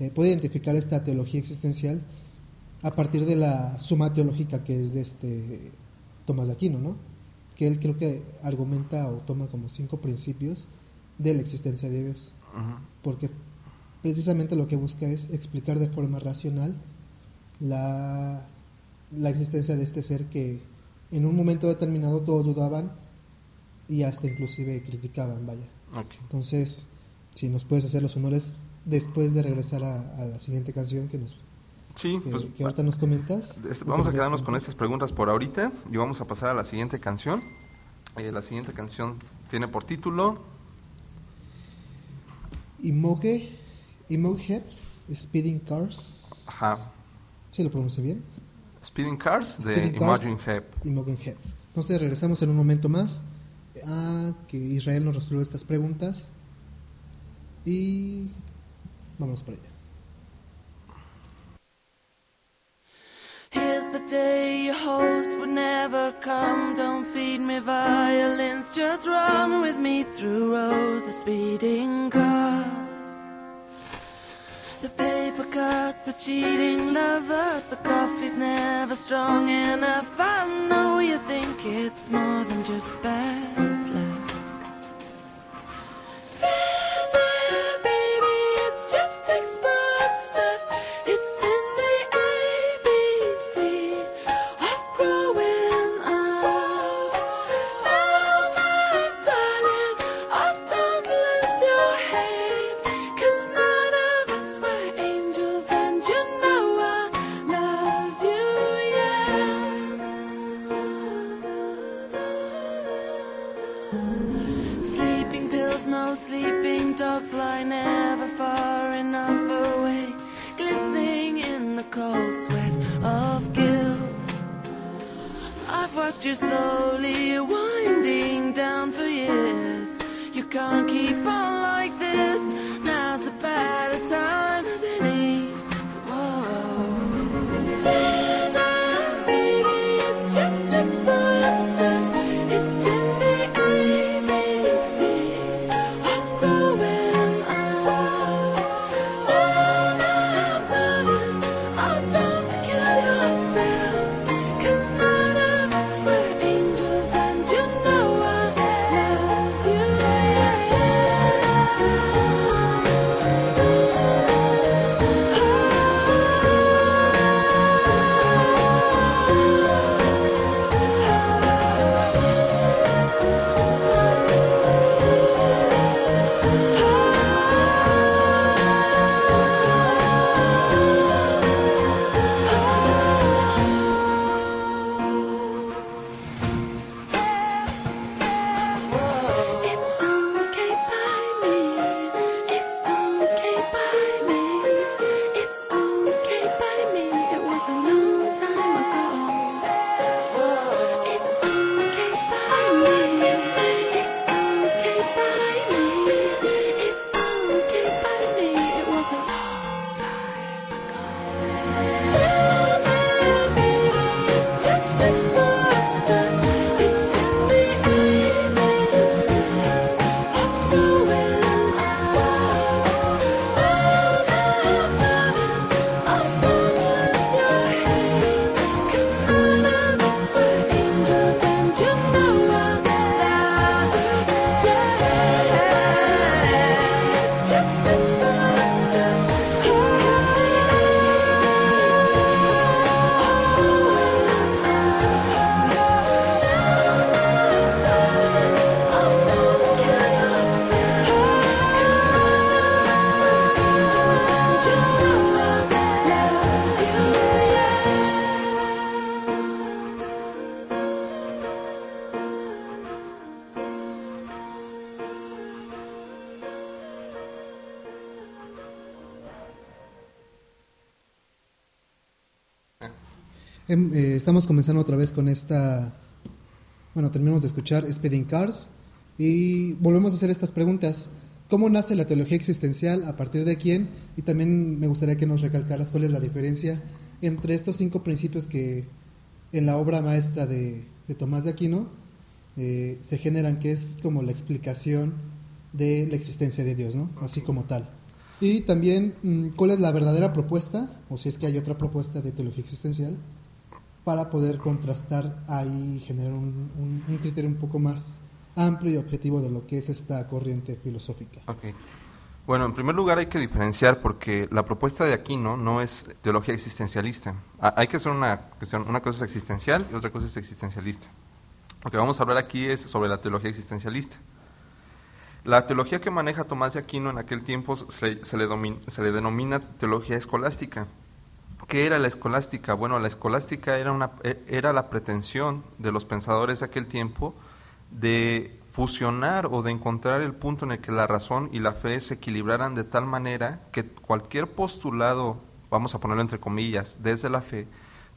eh, puede identificar esta teología existencial a partir de la suma teológica que es de este Tomás de Aquino, ¿no? Que él creo que argumenta o toma como cinco principios de la existencia de Dios, porque precisamente lo que busca es explicar de forma racional la, la existencia de este ser que en un momento determinado todos dudaban y hasta inclusive criticaban, vaya. Ok. Entonces, si nos puedes hacer los honores después de regresar a, a la siguiente canción que nos Sí, que, pues que ahorita nos comentas. es- ¿Qué vamos a quedarnos con estas preguntas por ahorita y vamos a pasar a la siguiente canción. Eh, la siguiente canción tiene por título Imoge, Imoge Speeding Cars. ajá, ¿Sí lo pronuncié bien? Speeding Cars de Speeding Cars. Imagine Head. Imogen Head. Entonces regresamos en un momento más a que Israel nos resuelva estas preguntas y por allá. Here's the day you hoped would never come. Don't feed me violins, just run with me through rows of speeding cars. The paper cuts, the cheating lovers, the coffee's never strong enough. I know you think it's more than just bad watched you slowly winding down for years. You can't keep on like this. Now's a better estamos comenzando otra vez con esta. Bueno, terminamos de escuchar Speeding Cars y volvemos a hacer estas preguntas. ¿Cómo nace la teología existencial? ¿A partir de quién? Y también me gustaría que nos recalcaras cuál es la diferencia entre estos cinco principios que en la obra maestra de, de Tomás de Aquino eh, se generan, que es como la explicación de la existencia de Dios, ¿no? Así como tal. Y también, mm, ¿cuál es la verdadera propuesta? O si es que hay otra propuesta de teología existencial para poder contrastar ahí y generar un, criterio un poco más amplio y objetivo de lo que es esta corriente filosófica. Bueno, en primer lugar hay que diferenciar porque la propuesta de Aquino no es teología existencialista. Ha- Hay que hacer una cuestión, una cosa es existencial y otra cosa es existencialista. Lo que vamos a hablar aquí es sobre la teología existencialista. La teología que maneja Tomás de Aquino en aquel tiempo se le denomina teología escolástica. ¿Qué era la escolástica? Bueno, la escolástica era, una, e- era la pretensión de los pensadores de aquel tiempo de fusionar o de encontrar el punto en el que la razón y la fe se equilibraran de tal manera que cualquier postulado, vamos a ponerlo entre comillas, desde la fe,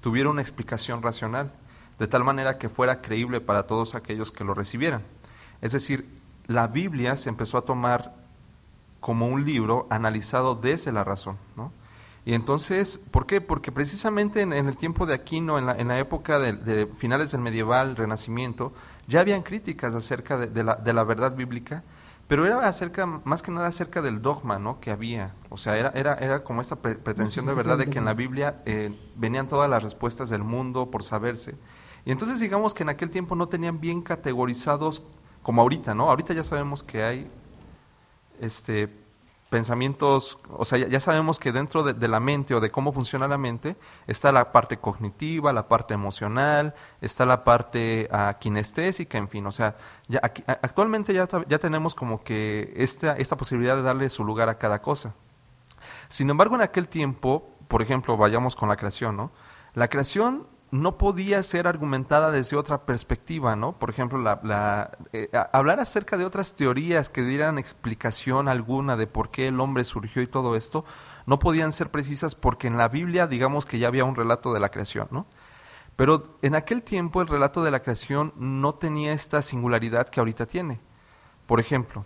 tuviera una explicación racional, de tal manera que fuera creíble para todos aquellos que lo recibieran. Es decir, la Biblia se empezó a tomar como un libro analizado desde la razón, ¿no? Y entonces, ¿por qué? Porque precisamente en, el tiempo de Aquino, en la, época de, finales del medieval, Renacimiento, ya habían críticas acerca de, la, de la verdad bíblica, pero era acerca, más que nada acerca del dogma, ¿no? Que había. O sea, era, era, era como esta pre- pretensión de verdad de que en la Biblia eh, venían todas las respuestas del mundo por saberse. Y entonces digamos que en aquel tiempo no tenían bien categorizados como ahorita, ¿no? Ahorita ya sabemos que hay este pensamientos, o sea, ya, sabemos que dentro de, la mente o de cómo funciona la mente está la parte cognitiva, la parte emocional, está la parte ah, kinestésica, en fin, o sea, ya aquí- actualmente ya, ya tenemos como que esta, esta posibilidad de darle su lugar a cada cosa. Sin embargo, en aquel tiempo, por ejemplo, vayamos con la creación, ¿no? La creación no podía ser argumentada desde otra perspectiva, ¿no? Por ejemplo, la, eh, hablar acerca de otras teorías que dieran explicación alguna de por qué el hombre surgió y todo esto, no podían ser precisas porque en la Biblia, digamos que ya había un relato de la creación, ¿no? Pero en aquel tiempo el relato de la creación no tenía esta singularidad que ahorita tiene. Por ejemplo,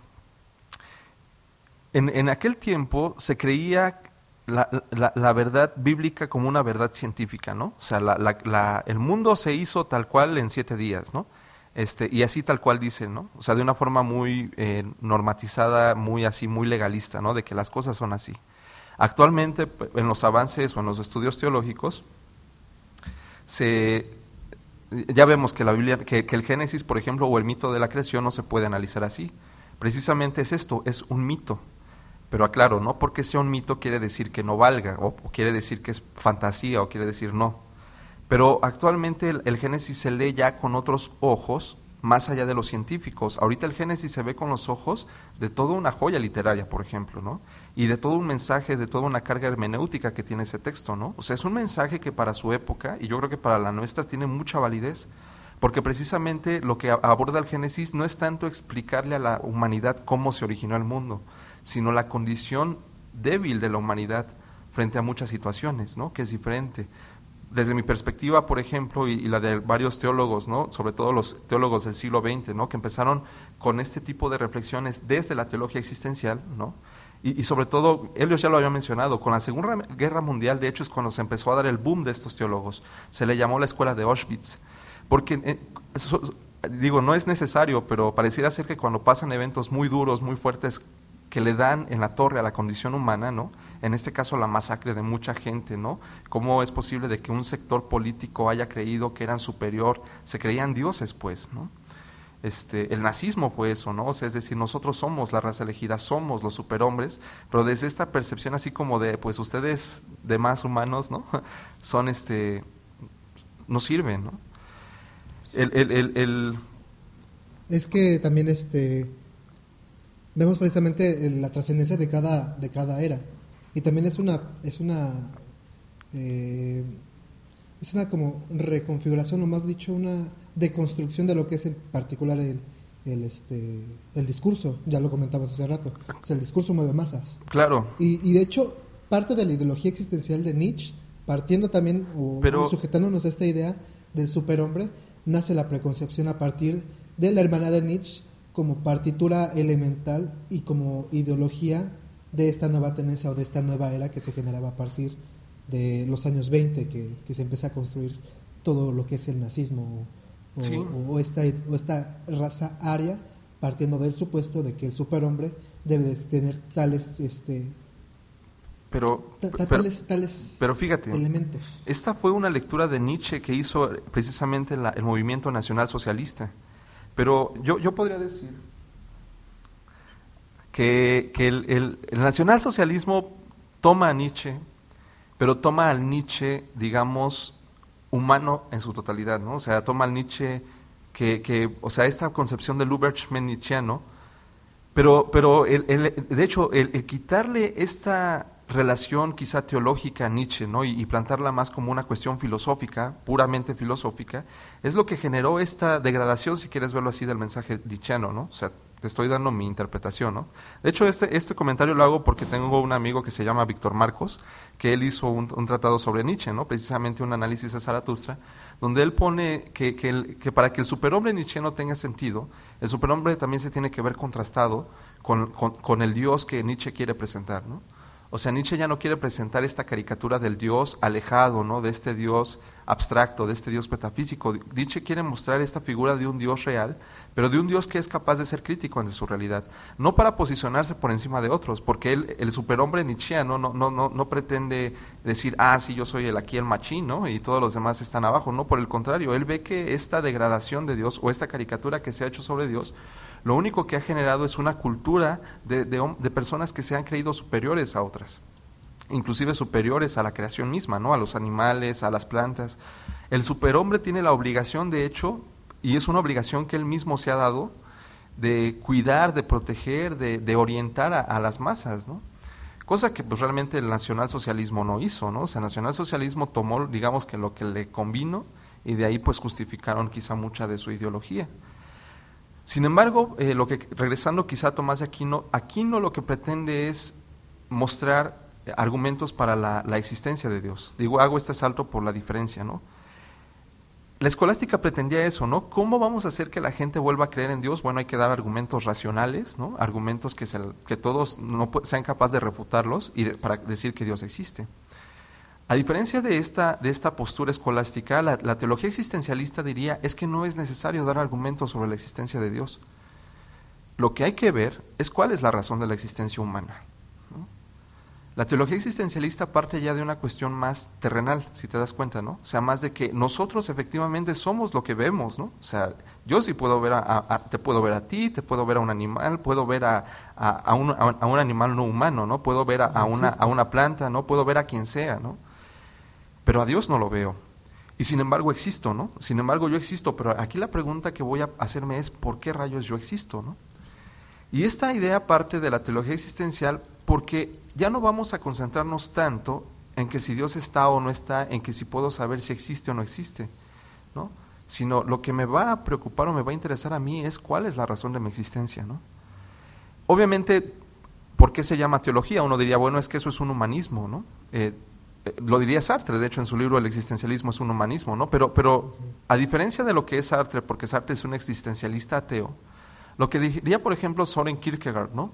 en, en aquel tiempo se creía la, la- verdad bíblica como una verdad científica, ¿no? O sea, la- el mundo se hizo tal cual en siete días, ¿no? Este, y así tal cual dice, ¿no? O sea, de una forma muy eh, normatizada, muy así, muy legalista, ¿no? De que las cosas son así. Actualmente, en los avances o en los estudios teológicos, se, ya vemos que la Biblia, que, que el Génesis, por ejemplo, o el mito de la creación no se puede analizar así. Precisamente es esto, es un mito. Pero aclaro, no porque sea un mito quiere decir que no valga, o, quiere decir que es fantasía, o quiere decir no. Pero actualmente el, el Génesis se lee ya con otros ojos, más allá de los científicos. Ahorita el Génesis se ve con los ojos de toda una joya literaria, por ejemplo, ¿no? Y de todo un mensaje, de toda una carga hermenéutica que tiene ese texto, ¿no? O sea, es un mensaje que para su época, y yo creo que para la nuestra, tiene mucha validez. Porque precisamente lo que aborda el Génesis no es tanto explicarle a la humanidad cómo se originó el mundo, sino la condición débil de la humanidad frente a muchas situaciones, ¿no? Que es diferente. Desde mi perspectiva, por ejemplo, y, la de varios teólogos, ¿no? Sobre todo los teólogos del siglo XX, ¿no? Que empezaron con este tipo de reflexiones desde la teología existencial, ¿no? Y, sobre todo, ellos ya lo había mencionado, con la Segunda Guerra Mundial, de hecho, es cuando se empezó a dar el boom de estos teólogos. Se le llamó la escuela de Auschwitz. Porque, eh, digo, no es necesario, pero pareciera ser que cuando pasan eventos muy duros, muy fuertes, que le dan en la torre a la condición humana, ¿no? En este caso la masacre de mucha gente, ¿no? ¿Cómo es posible de que un sector político haya creído que eran superior? Se creían dioses, pues, ¿no? Este, el nazismo fue eso, ¿no? O sea, es decir, nosotros somos la raza elegida, somos los superhombres, pero desde esta percepción así como de, pues ustedes demás humanos, ¿no? Son este, no sirven, ¿no? El, el, el, el- Es que también este vemos precisamente el- la trascendencia de cada de cada era. Y también es una es una eh, es una como reconfiguración o más dicho una deconstrucción de lo que es en particular el, el este el discurso. Ya lo comentabas hace rato. O sea, el discurso mueve masas. Claro, y, y de hecho, parte de la ideología existencial de Nietzsche, partiendo también o, Pero- sujetándonos a esta idea del superhombre, nace la preconcepción a partir de la hermana de Nietzsche como partitura elemental y como ideología de esta nueva tendencia o de esta nueva era que se generaba a partir de los años 20, que, que se empieza a construir todo lo que es el nazismo o, Sí. o- o esta, o esta raza aria, partiendo del supuesto de que el superhombre debe de tener tales este, pero, pero, tales, tales pero fíjate, elementos. Esta fue una lectura de Nietzsche que hizo precisamente la- el movimiento nacional socialista. Pero yo, yo podría decir que, que el, el- el nacionalsocialismo toma a Nietzsche, pero toma al Nietzsche, digamos, humano en su totalidad, ¿no? O sea, toma al Nietzsche que, que o sea, esta concepción del Übermensch nietzscheano, pero, pero el, de hecho, el, quitarle esta relación quizá teológica a Nietzsche, ¿no? Y plantarla más como una cuestión filosófica, puramente filosófica, es lo que generó esta degradación, si quieres verlo así, del mensaje nietzscheano, ¿no? O sea, te estoy dando mi interpretación, ¿no? De hecho, este, este comentario lo hago porque tengo un amigo que se llama Víctor Marcos, que él hizo un, tratado sobre Nietzsche, ¿no? Precisamente un análisis de Zaratustra, donde él pone que, para que el superhombre nietzscheano tenga sentido, el superhombre también se tiene que ver contrastado con, con- con el Dios que Nietzsche quiere presentar, ¿no? O sea, Nietzsche ya no quiere presentar esta caricatura del Dios alejado, ¿no? De este Dios abstracto, de este Dios metafísico. Nietzsche quiere mostrar esta figura de un Dios real, pero de un Dios que es capaz de ser crítico ante su realidad. No para posicionarse por encima de otros, porque él, el superhombre nietzscheano no, no, no, no pretende decir, ah, sí, yo soy el aquí el machín, ¿no? Y todos los demás están abajo. No, por el contrario, él ve que esta degradación de Dios o esta caricatura que se ha hecho sobre Dios lo único que ha generado es una cultura de, de personas que se han creído superiores a otras, inclusive superiores a la creación misma, ¿no? a los animales, a las plantas. El superhombre tiene la obligación, de hecho, y es una obligación que él mismo se ha dado, de cuidar, de proteger, de, orientar a, a las masas, ¿no? Cosa que pues realmente el nacionalsocialismo no hizo, ¿no? O sea, el nacionalsocialismo tomó, digamos que lo que le convino Y de ahí pues justificaron quizá mucha de su ideología. Sin embargo, eh, lo que, regresando quizá a Tomás de Aquino, Aquino lo que pretende es mostrar argumentos para la, existencia de Dios. Digo, hago este salto por la diferencia, ¿no? La escolástica pretendía eso, ¿no? ¿Cómo vamos a hacer que la gente vuelva a creer en Dios? Bueno, hay que dar argumentos racionales, ¿no? Argumentos que, se, que todos no sean capaces de refutarlos y para decir que Dios existe. A diferencia de esta, de esta postura escolástica, la, la, teología existencialista diría es que no es necesario dar argumentos sobre la existencia de Dios. Lo que hay que ver es cuál es la razón de la existencia humana. La teología existencialista parte ya de una cuestión más terrenal, si te das cuenta, ¿no? O sea, más de que nosotros efectivamente somos lo que vemos, ¿no? O sea, yo sí puedo ver a, te puedo ver a ti, te puedo ver a un animal, puedo ver a, a un, un, animal no humano, ¿no? Puedo ver a, una, a una planta, ¿no? Puedo ver a quien sea, ¿no? Pero a Dios no lo veo. Y sin embargo existo, ¿no? Sin embargo yo existo, pero aquí la pregunta que voy a hacerme es, ¿por qué rayos yo existo, ¿no? Y esta idea parte de la teología existencial porque ya no vamos a concentrarnos tanto en que si Dios está o no está, en que si puedo saber si existe o no existe, ¿no? Sino lo que me va a preocupar o me va a interesar a mí es cuál es la razón de mi existencia, ¿no? Obviamente, ¿por qué se llama teología? Uno diría, bueno, es que eso es un humanismo, ¿no? Eh, eh, lo diría Sartre, de hecho en su libro El existencialismo es un humanismo, ¿no? Pero, pero a diferencia de lo que es Sartre, porque Sartre es un existencialista ateo, lo que diría, por ejemplo, Soren Kierkegaard, ¿no?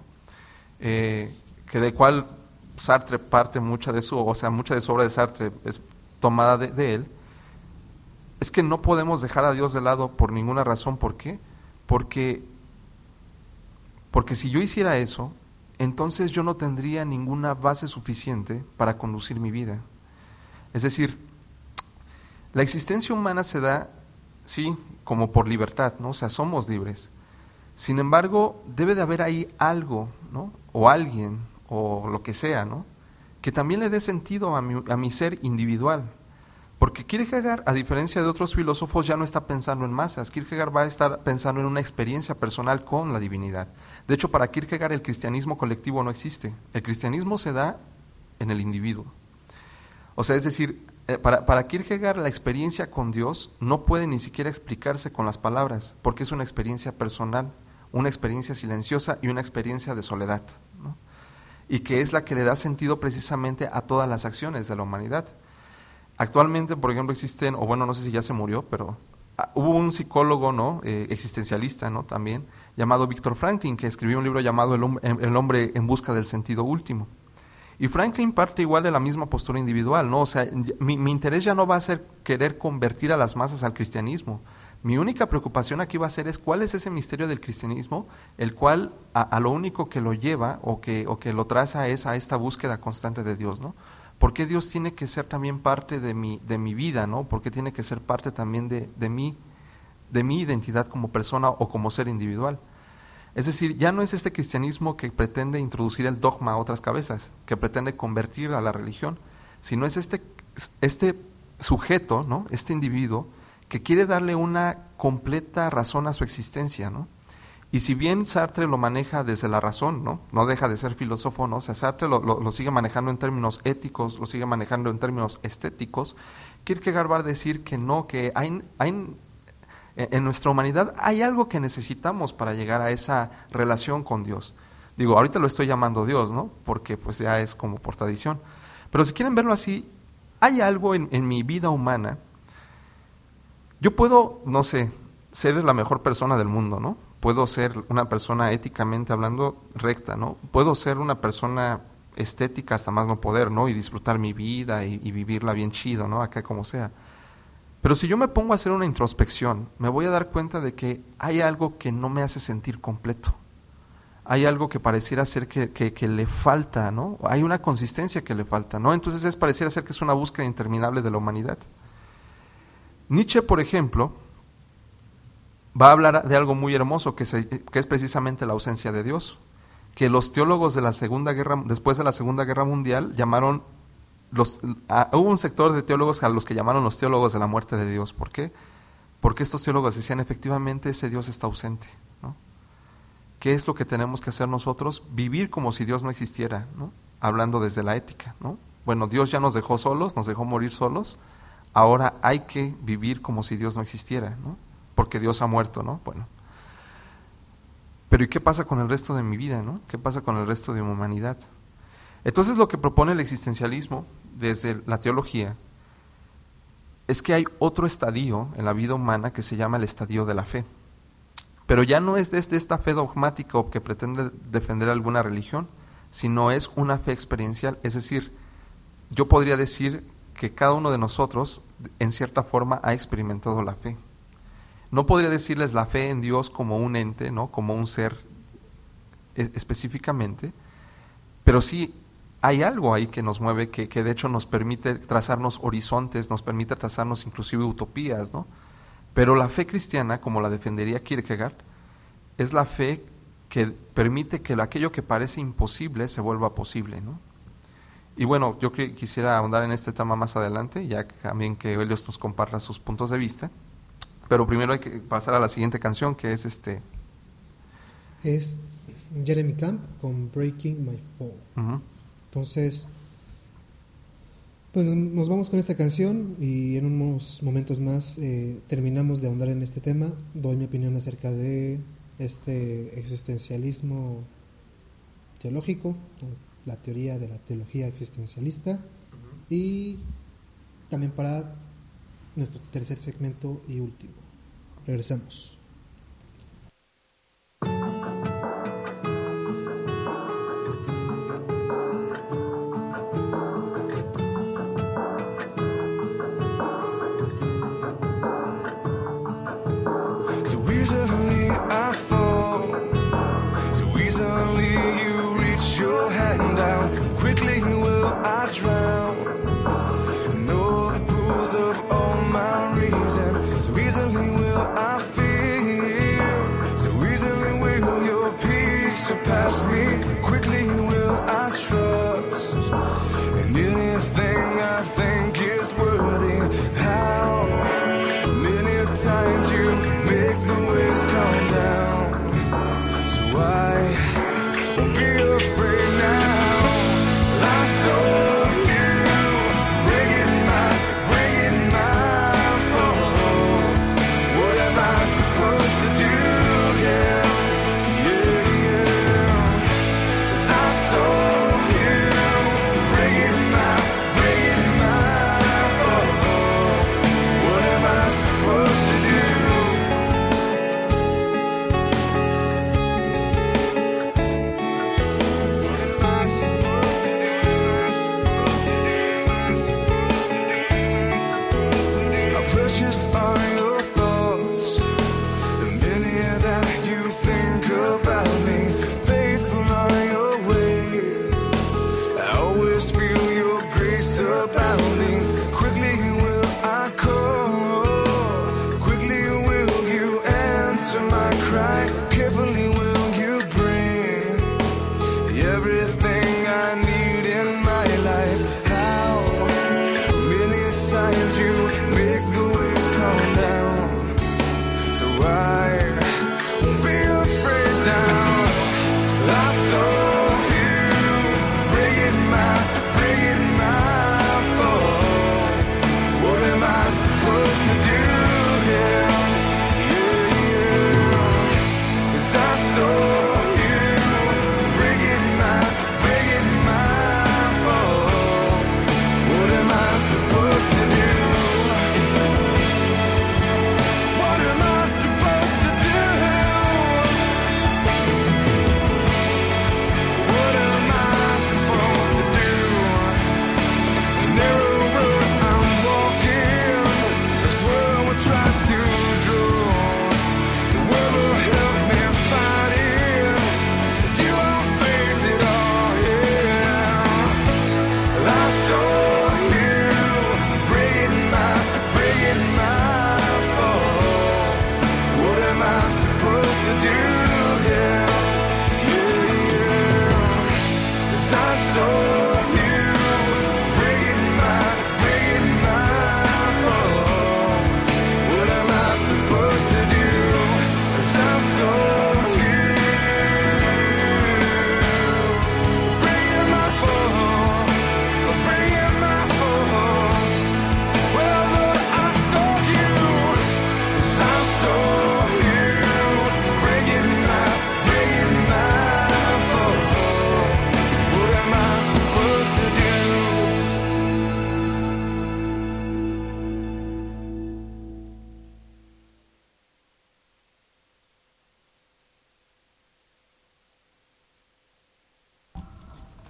Eh, que de cual Sartre parte mucha de su, o sea, mucha de su obra de Sartre es tomada de, él, es que no podemos dejar a Dios de lado por ninguna razón. ¿Por qué? Porque, porque si yo hiciera eso, entonces yo no tendría ninguna base suficiente para conducir mi vida. Es decir, la existencia humana se da, sí, como por libertad, ¿no? O sea, somos libres. Sin embargo, debe de haber ahí algo, ¿no? O alguien, o lo que sea, ¿no? Que también le dé sentido a mi, a mi ser individual. Porque Kierkegaard, a diferencia de otros filósofos, ya no está pensando en masas. Kierkegaard va a estar pensando en una experiencia personal con la divinidad. De hecho, para Kierkegaard el cristianismo colectivo no existe. El cristianismo se da en el individuo. O sea, es decir, eh, para, para Kierkegaard la experiencia con Dios no puede ni siquiera explicarse con las palabras, porque es una experiencia personal, una experiencia silenciosa y una experiencia de soledad. Y que es la que le da sentido precisamente a todas las acciones de la humanidad. Actualmente, por ejemplo, existen, o bueno, no sé si ya se murió, pero ah, hubo un psicólogo no eh, existencialista no también llamado Víctor Franklin que escribió un libro llamado el, hombre en busca del sentido último. Y Franklin parte igual de la misma postura individual no o sea mi, mi interés ya no va a ser querer convertir a las masas al cristianismo mi única preocupación aquí va a ser es cuál es ese misterio del cristianismo, el cual a, lo único que lo lleva o que, o que lo traza es a esta búsqueda constante de Dios, ¿no? ¿Por qué Dios tiene que ser también parte de mi, de mi vida, ¿no? ¿Por qué tiene que ser parte también de, de, de mi identidad como persona o como ser individual? Es decir, ya no es este cristianismo que pretende introducir el dogma a otras cabezas, que pretende convertir a la religión, sino es este, este sujeto, ¿no? este individuo, que quiere darle una completa razón a su existencia, ¿no? Y si bien Sartre lo maneja desde la razón, ¿no? No deja de ser filósofo, ¿no? O sea, Sartre lo, sigue manejando en términos éticos, lo sigue manejando en términos estéticos. Kierkegaard va a decir que no, que hay, hay, en nuestra humanidad hay algo que necesitamos para llegar a esa relación con Dios. Digo, ahorita lo estoy llamando Dios, ¿no? Porque pues ya es como por tradición. Pero si quieren verlo así, hay algo en, en mi vida humana yo puedo, no sé, ser la mejor persona del mundo, ¿no? Puedo ser una persona éticamente hablando recta, ¿no? Puedo ser una persona estética hasta más no poder, ¿no? Y disfrutar mi vida y, vivirla bien chido, ¿no? Acá como sea. Pero si yo me pongo a hacer una introspección, me voy a dar cuenta de que hay algo que no me hace sentir completo. Hay algo que pareciera ser que, que, que, le falta, ¿no? Hay una consistencia que le falta, ¿no? Entonces es pareciera ser que es una búsqueda interminable de la humanidad. Nietzsche, por ejemplo, va a hablar de algo muy hermoso, que, es precisamente la ausencia de Dios, que los teólogos de la Segunda Guerra, después de la Segunda Guerra Mundial, llamaron, los, hubo un sector de teólogos a los que llamaron los teólogos de la muerte de Dios. ¿Por qué? Porque estos teólogos decían, efectivamente, ese Dios está ausente. ¿no? ¿Qué es lo que tenemos que hacer nosotros? Vivir como si Dios no existiera, hablando desde la ética. ¿no? Bueno, Dios ya nos dejó solos, nos dejó morir solos, ahora hay que vivir como si Dios no existiera, ¿no? Porque Dios ha muerto, ¿no? Bueno. Pero ¿y qué pasa con el resto de mi vida, ¿no? ¿Qué pasa con el resto de mi humanidad? Entonces lo que propone el existencialismo desde la teología es que hay otro estadio en la vida humana que se llama el estadio de la fe. Pero ya no es desde esta fe dogmática o que pretende defender alguna religión, sino es una fe experiencial. Es decir, yo podría decir que cada uno de nosotros, en cierta forma, ha experimentado la fe. No podría decirles la fe en Dios como un ente, ¿no? como un ser e, específicamente, pero sí hay algo ahí que nos mueve, que, que, de hecho nos permite trazarnos horizontes, nos permite trazarnos inclusive utopías, ¿no? Pero la fe cristiana, como la defendería Kierkegaard, es la fe que permite que aquello que parece imposible se vuelva posible, ¿no? Y bueno, yo quisiera ahondar en este tema más adelante, ya también que Helios nos comparta sus puntos de vista. Pero primero hay que pasar a la siguiente canción, que es este... Es Jeremy Camp con Breaking My Fall. Uh -huh. Entonces, pues nos vamos con esta canción y en unos momentos más eh, terminamos de ahondar en este tema. Doy mi opinión acerca de este existencialismo teológico, la teoría de la teología existencialista uh -huh. y también para nuestro tercer segmento y último. Regresamos.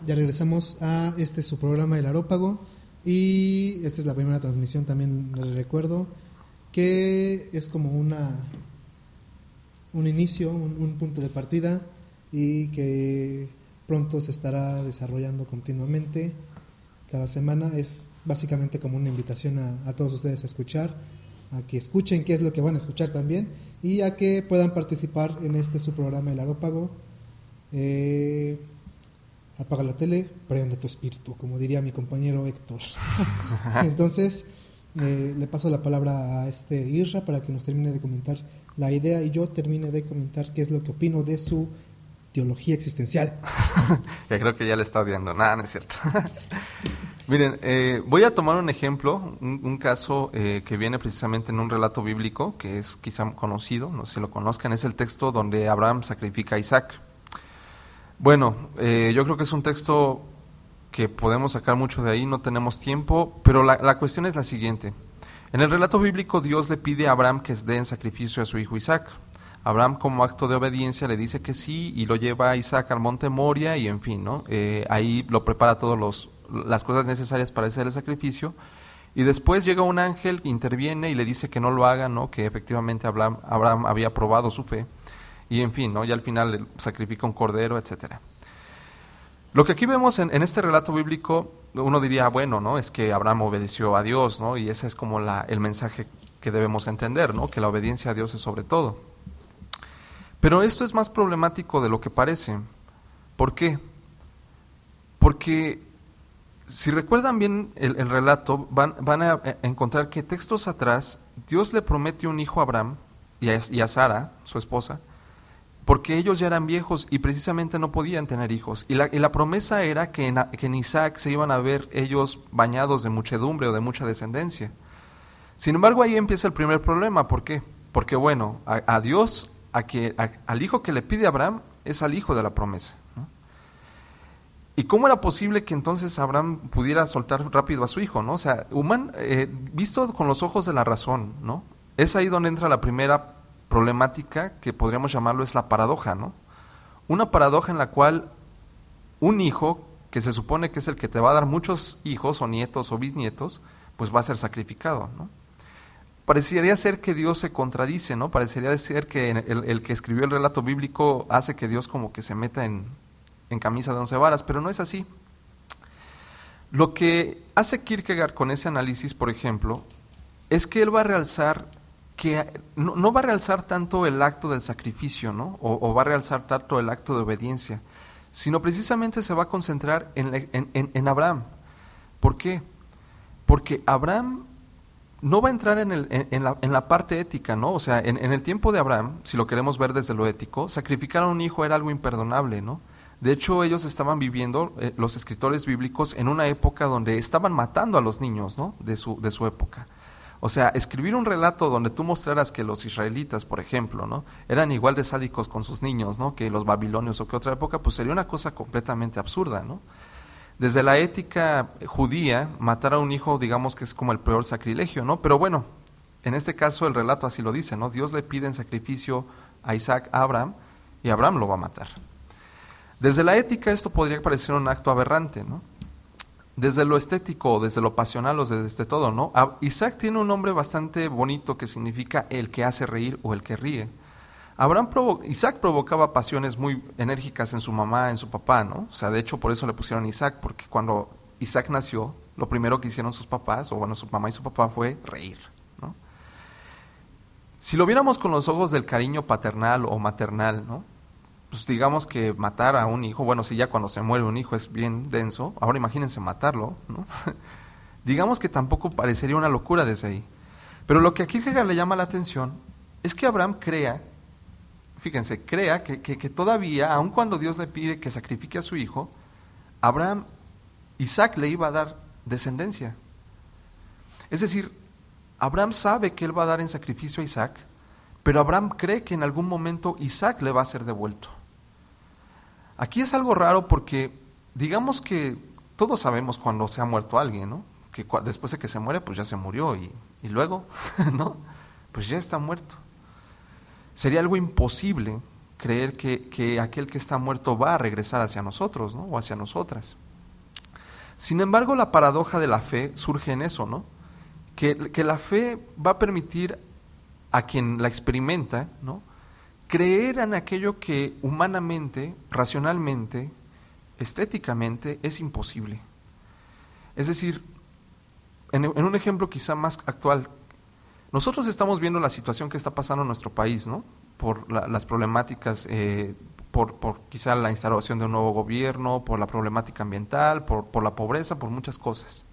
Ya regresamos a este su programa El Arópago y esta es la primera transmisión también les recuerdo que es como una un inicio, un, un punto de partida y que pronto se estará desarrollando continuamente cada semana. Es básicamente como una invitación a, a todos ustedes a escuchar, a que escuchen qué es lo que van a escuchar también y a que puedan participar en este su programa El Arópago. Eh, apaga la tele, prende tu espíritu, como diría mi compañero Héctor. Entonces, eh, le paso la palabra a este Isra para que nos termine de comentar la idea y yo termine de comentar qué es lo que opino de su teología existencial. Creo que ya le está odiando. Nada, no es cierto. Miren, eh, voy a tomar un ejemplo, un, un caso eh, que viene precisamente en un relato bíblico, que es quizá conocido, no sé si lo conozcan, es el texto donde Abraham sacrifica a Isaac. Bueno, eh, yo creo que es un texto que podemos sacar mucho de ahí, no tenemos tiempo, pero la, la cuestión es la siguiente. En el relato bíblico Dios le pide a Abraham que dé en sacrificio a su hijo Isaac. Abraham como acto de obediencia le dice que sí y lo lleva a Isaac al monte Moria y en fin, ¿no? Eh, ahí lo prepara todas las cosas necesarias para hacer el sacrificio. Y después llega un ángel, interviene y le dice que no lo haga, ¿no? Que efectivamente Abraham, Abraham había probado su fe. Y en fin, ¿no? Y al final sacrifica un cordero, etcétera. Lo que aquí vemos en, este relato bíblico, uno diría, bueno, ¿no? Es que Abraham obedeció a Dios, ¿no? Y ese es como la, el mensaje que debemos entender, ¿no? Que la obediencia a Dios es sobre todo. Pero esto es más problemático de lo que parece. ¿Por qué? Porque si recuerdan bien el, el relato, van, van, a encontrar que textos atrás Dios le promete un hijo a Abraham y a, y a Sara, su esposa, porque ellos ya eran viejos y precisamente no podían tener hijos. Y la, la promesa era que en, que Isaac se iban a ver ellos bañados de muchedumbre o de mucha descendencia. Sin embargo, ahí empieza el primer problema. ¿Por qué? Porque, bueno, a, Dios, a que, al hijo que le pide Abraham, es al hijo de la promesa. ¿Y cómo era posible que entonces Abraham pudiera soltar rápido a su hijo? ¿no? O sea, human, eh, visto con los ojos de la razón, ¿no? es ahí donde entra la primera problemática que podríamos llamarlo es la paradoja, ¿no? Una paradoja en la cual un hijo, que se supone que es el que te va a dar muchos hijos o nietos o bisnietos, pues va a ser sacrificado, ¿no? Parecería ser que Dios se contradice, ¿no? Parecería ser que el, que escribió el relato bíblico hace que Dios como que se meta en, en camisa de once varas, pero no es así. Lo que hace Kierkegaard con ese análisis, por ejemplo, es que él va a realzar que no, va a realzar tanto el acto del sacrificio, ¿no? O, o, va a realzar tanto el acto de obediencia, sino precisamente se va a concentrar en, en, en, en Abraham. ¿Por qué? Porque Abraham no va a entrar en, el, en, la, en, la, parte ética, ¿no? O sea, en, el tiempo de Abraham, si lo queremos ver desde lo ético, sacrificar a un hijo era algo imperdonable, ¿no? De hecho, ellos estaban viviendo, eh, los escritores bíblicos, en una época donde estaban matando a los niños, ¿no? De su, de su época. O sea, escribir un relato donde tú mostraras que los israelitas, por ejemplo, ¿no? eran igual de sádicos con sus niños, ¿no? que los babilonios o que otra época, pues sería una cosa completamente absurda, ¿no? Desde la ética judía, matar a un hijo, digamos que es como el peor sacrilegio, ¿no? Pero bueno, en este caso el relato así lo dice, ¿no? Dios le pide en sacrificio a Isaac a Abraham y Abraham lo va a matar. Desde la ética esto podría parecer un acto aberrante, ¿no? Desde lo estético, desde lo pasional o desde todo, ¿no? Isaac tiene un nombre bastante bonito que significa el que hace reír o el que ríe. Abraham Isaac provocaba pasiones muy enérgicas en su mamá, en su papá, ¿no? O sea, de hecho por eso le pusieron Isaac, porque cuando Isaac nació, lo primero que hicieron sus papás, o bueno, su mamá y su papá fue reír, ¿no? Si lo viéramos con los ojos del cariño paternal o maternal, ¿no? Pues digamos que matar a un hijo, bueno, si ya cuando se muere un hijo es bien denso, ahora imagínense matarlo, ¿no? digamos que tampoco parecería una locura desde ahí. Pero lo que a Kierkegaard le llama la atención es que Abraham crea, fíjense, crea que, que, que todavía, aun cuando Dios le pide que sacrifique a su hijo, Abraham, Isaac le iba a dar descendencia. Es decir, Abraham sabe que él va a dar en sacrificio a Isaac, pero Abraham cree que en algún momento Isaac le va a ser devuelto. Aquí es algo raro porque digamos que todos sabemos cuando se ha muerto alguien, ¿no? Que después de que se muere, pues ya se murió y, y luego, ¿no? Pues ya está muerto. Sería algo imposible creer que, que aquel que está muerto va a regresar hacia nosotros, ¿no? O hacia nosotras. Sin embargo, la paradoja de la fe surge en eso, ¿no? Que, que la fe va a permitir a quien la experimenta, ¿no? Creer en aquello que humanamente, racionalmente, estéticamente es imposible. Es decir, en, un ejemplo quizá más actual, nosotros estamos viendo la situación que está pasando en nuestro país, ¿no? Por la- las problemáticas, eh, por, quizá la instalación de un nuevo gobierno, por la problemática ambiental, por la pobreza, por muchas cosas.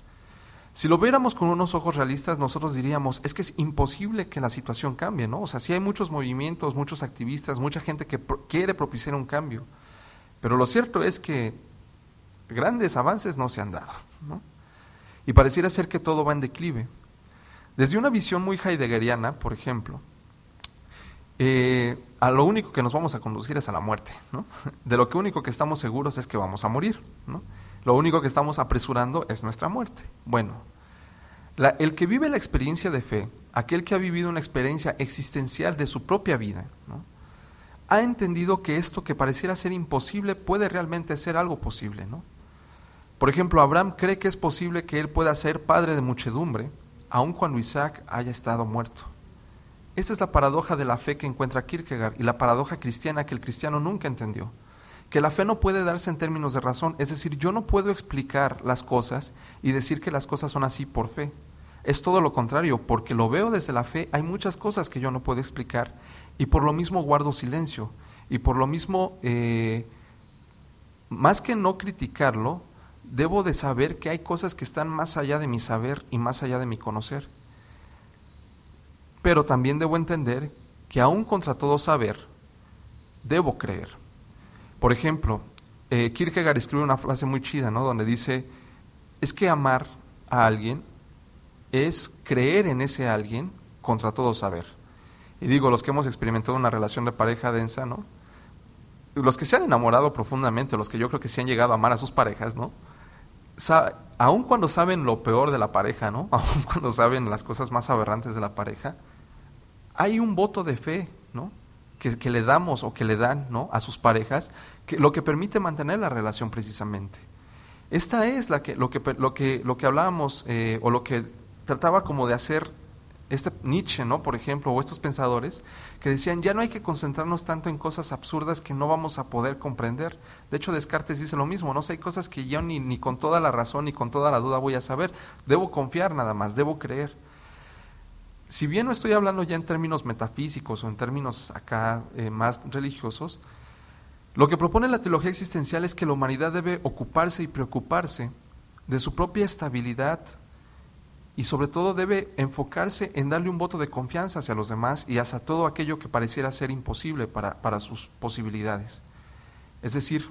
Si lo viéramos con unos ojos realistas, nosotros diríamos, es que es imposible que la situación cambie, ¿no? O sea, sí hay muchos movimientos, muchos activistas, mucha gente que quiere propiciar un cambio. Pero lo cierto es que grandes avances no se han dado, ¿no? Y pareciera ser que todo va en declive. Desde una visión muy heideggeriana, por ejemplo, eh, a lo único que nos vamos a conducir es a la muerte, ¿no? De lo que único que estamos seguros es que vamos a morir, ¿no? Lo único que estamos apresurando es nuestra muerte. Bueno, el que vive la experiencia de fe, aquel que ha vivido una experiencia existencial de su propia vida, ha entendido que esto que pareciera ser imposible puede realmente ser algo posible, ¿no? Por ejemplo, Abraham cree que es posible que él pueda ser padre de muchedumbre, aun cuando Isaac haya estado muerto. Esta es la paradoja de la fe que encuentra Kierkegaard y la paradoja cristiana que el cristiano nunca entendió. Que la fe no puede darse en términos de razón, es decir, yo no puedo explicar las cosas y decir que las cosas son así por fe. Es todo lo contrario, porque lo veo desde la fe, hay muchas cosas que yo no puedo explicar y por lo mismo guardo silencio y por lo mismo, eh, más que no criticarlo, debo de saber que hay cosas que están más allá de mi saber y más allá de mi conocer. Pero también debo entender que aún contra todo saber, debo creer. Por ejemplo, eh, Kierkegaard escribe una frase muy chida, ¿no? Donde dice, es que amar a alguien es creer en ese alguien contra todo saber. Y digo, los que hemos experimentado una relación de pareja densa, ¿no? Los que se han enamorado profundamente, los que yo creo que sí han llegado a amar a sus parejas, ¿no? Sa aun cuando saben lo peor de la pareja, ¿no? Aun cuando saben las cosas más aberrantes de la pareja, hay un voto de fe, ¿no? Que, que le damos o que le dan, ¿no? A sus parejas, lo que permite mantener la relación precisamente. Esta es la que, lo, que, lo, que, lo que hablábamos eh, o lo que trataba como de hacer este Nietzsche, ¿no? Por ejemplo, o estos pensadores que decían, ya no hay que concentrarnos tanto en cosas absurdas que no vamos a poder comprender. De hecho, Descartes dice lo mismo, no sé, hay cosas que yo ni, ni con toda la razón ni con toda la duda voy a saber. Debo confiar nada más, debo creer. Si bien no estoy hablando ya en términos metafísicos o en términos acá eh, más religiosos, lo que propone la teología existencial es que la humanidad debe ocuparse y preocuparse de su propia estabilidad y sobre todo debe enfocarse en darle un voto de confianza hacia los demás y hacia todo aquello que pareciera ser imposible para, para sus posibilidades. Es decir,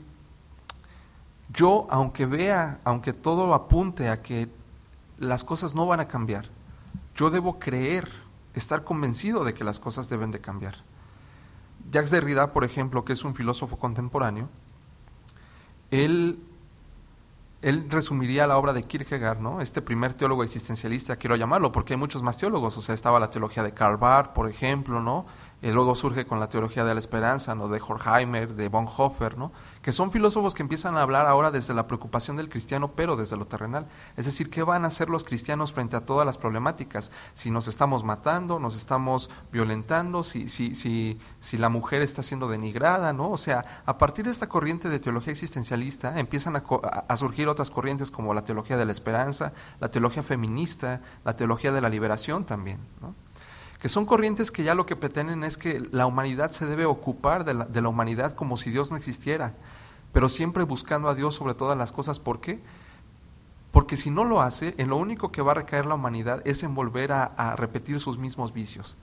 yo aunque vea, aunque todo apunte a que las cosas no van a cambiar, yo debo creer, estar convencido de que las cosas deben de cambiar. Jacques Derrida, por ejemplo, que es un filósofo contemporáneo, él, él resumiría la obra de Kierkegaard, ¿no? este primer teólogo existencialista, quiero llamarlo, porque hay muchos más teólogos, o sea, estaba la teología de Karl Barth, por ejemplo, ¿no? Y luego surge con la teología de la esperanza, ¿no? de Horkheimer, de Bonhoeffer, ¿no? Que son filósofos que empiezan a hablar ahora desde la preocupación del cristiano, pero desde lo terrenal. Es decir, ¿qué van a hacer los cristianos frente a todas las problemáticas? Si nos estamos matando, nos estamos violentando, si, si, si, si la mujer está siendo denigrada, ¿no? O sea, a partir de esta corriente de teología existencialista empiezan a, a surgir otras corrientes como la teología de la esperanza, la teología feminista, la teología de la liberación también, ¿no? que son corrientes que ya lo que pretenden es que la humanidad se debe ocupar de la, de la, humanidad como si Dios no existiera, pero siempre buscando a Dios sobre todas las cosas. ¿Por qué? Porque si no lo hace, en lo único que va a recaer la humanidad es en volver a, repetir sus mismos vicios.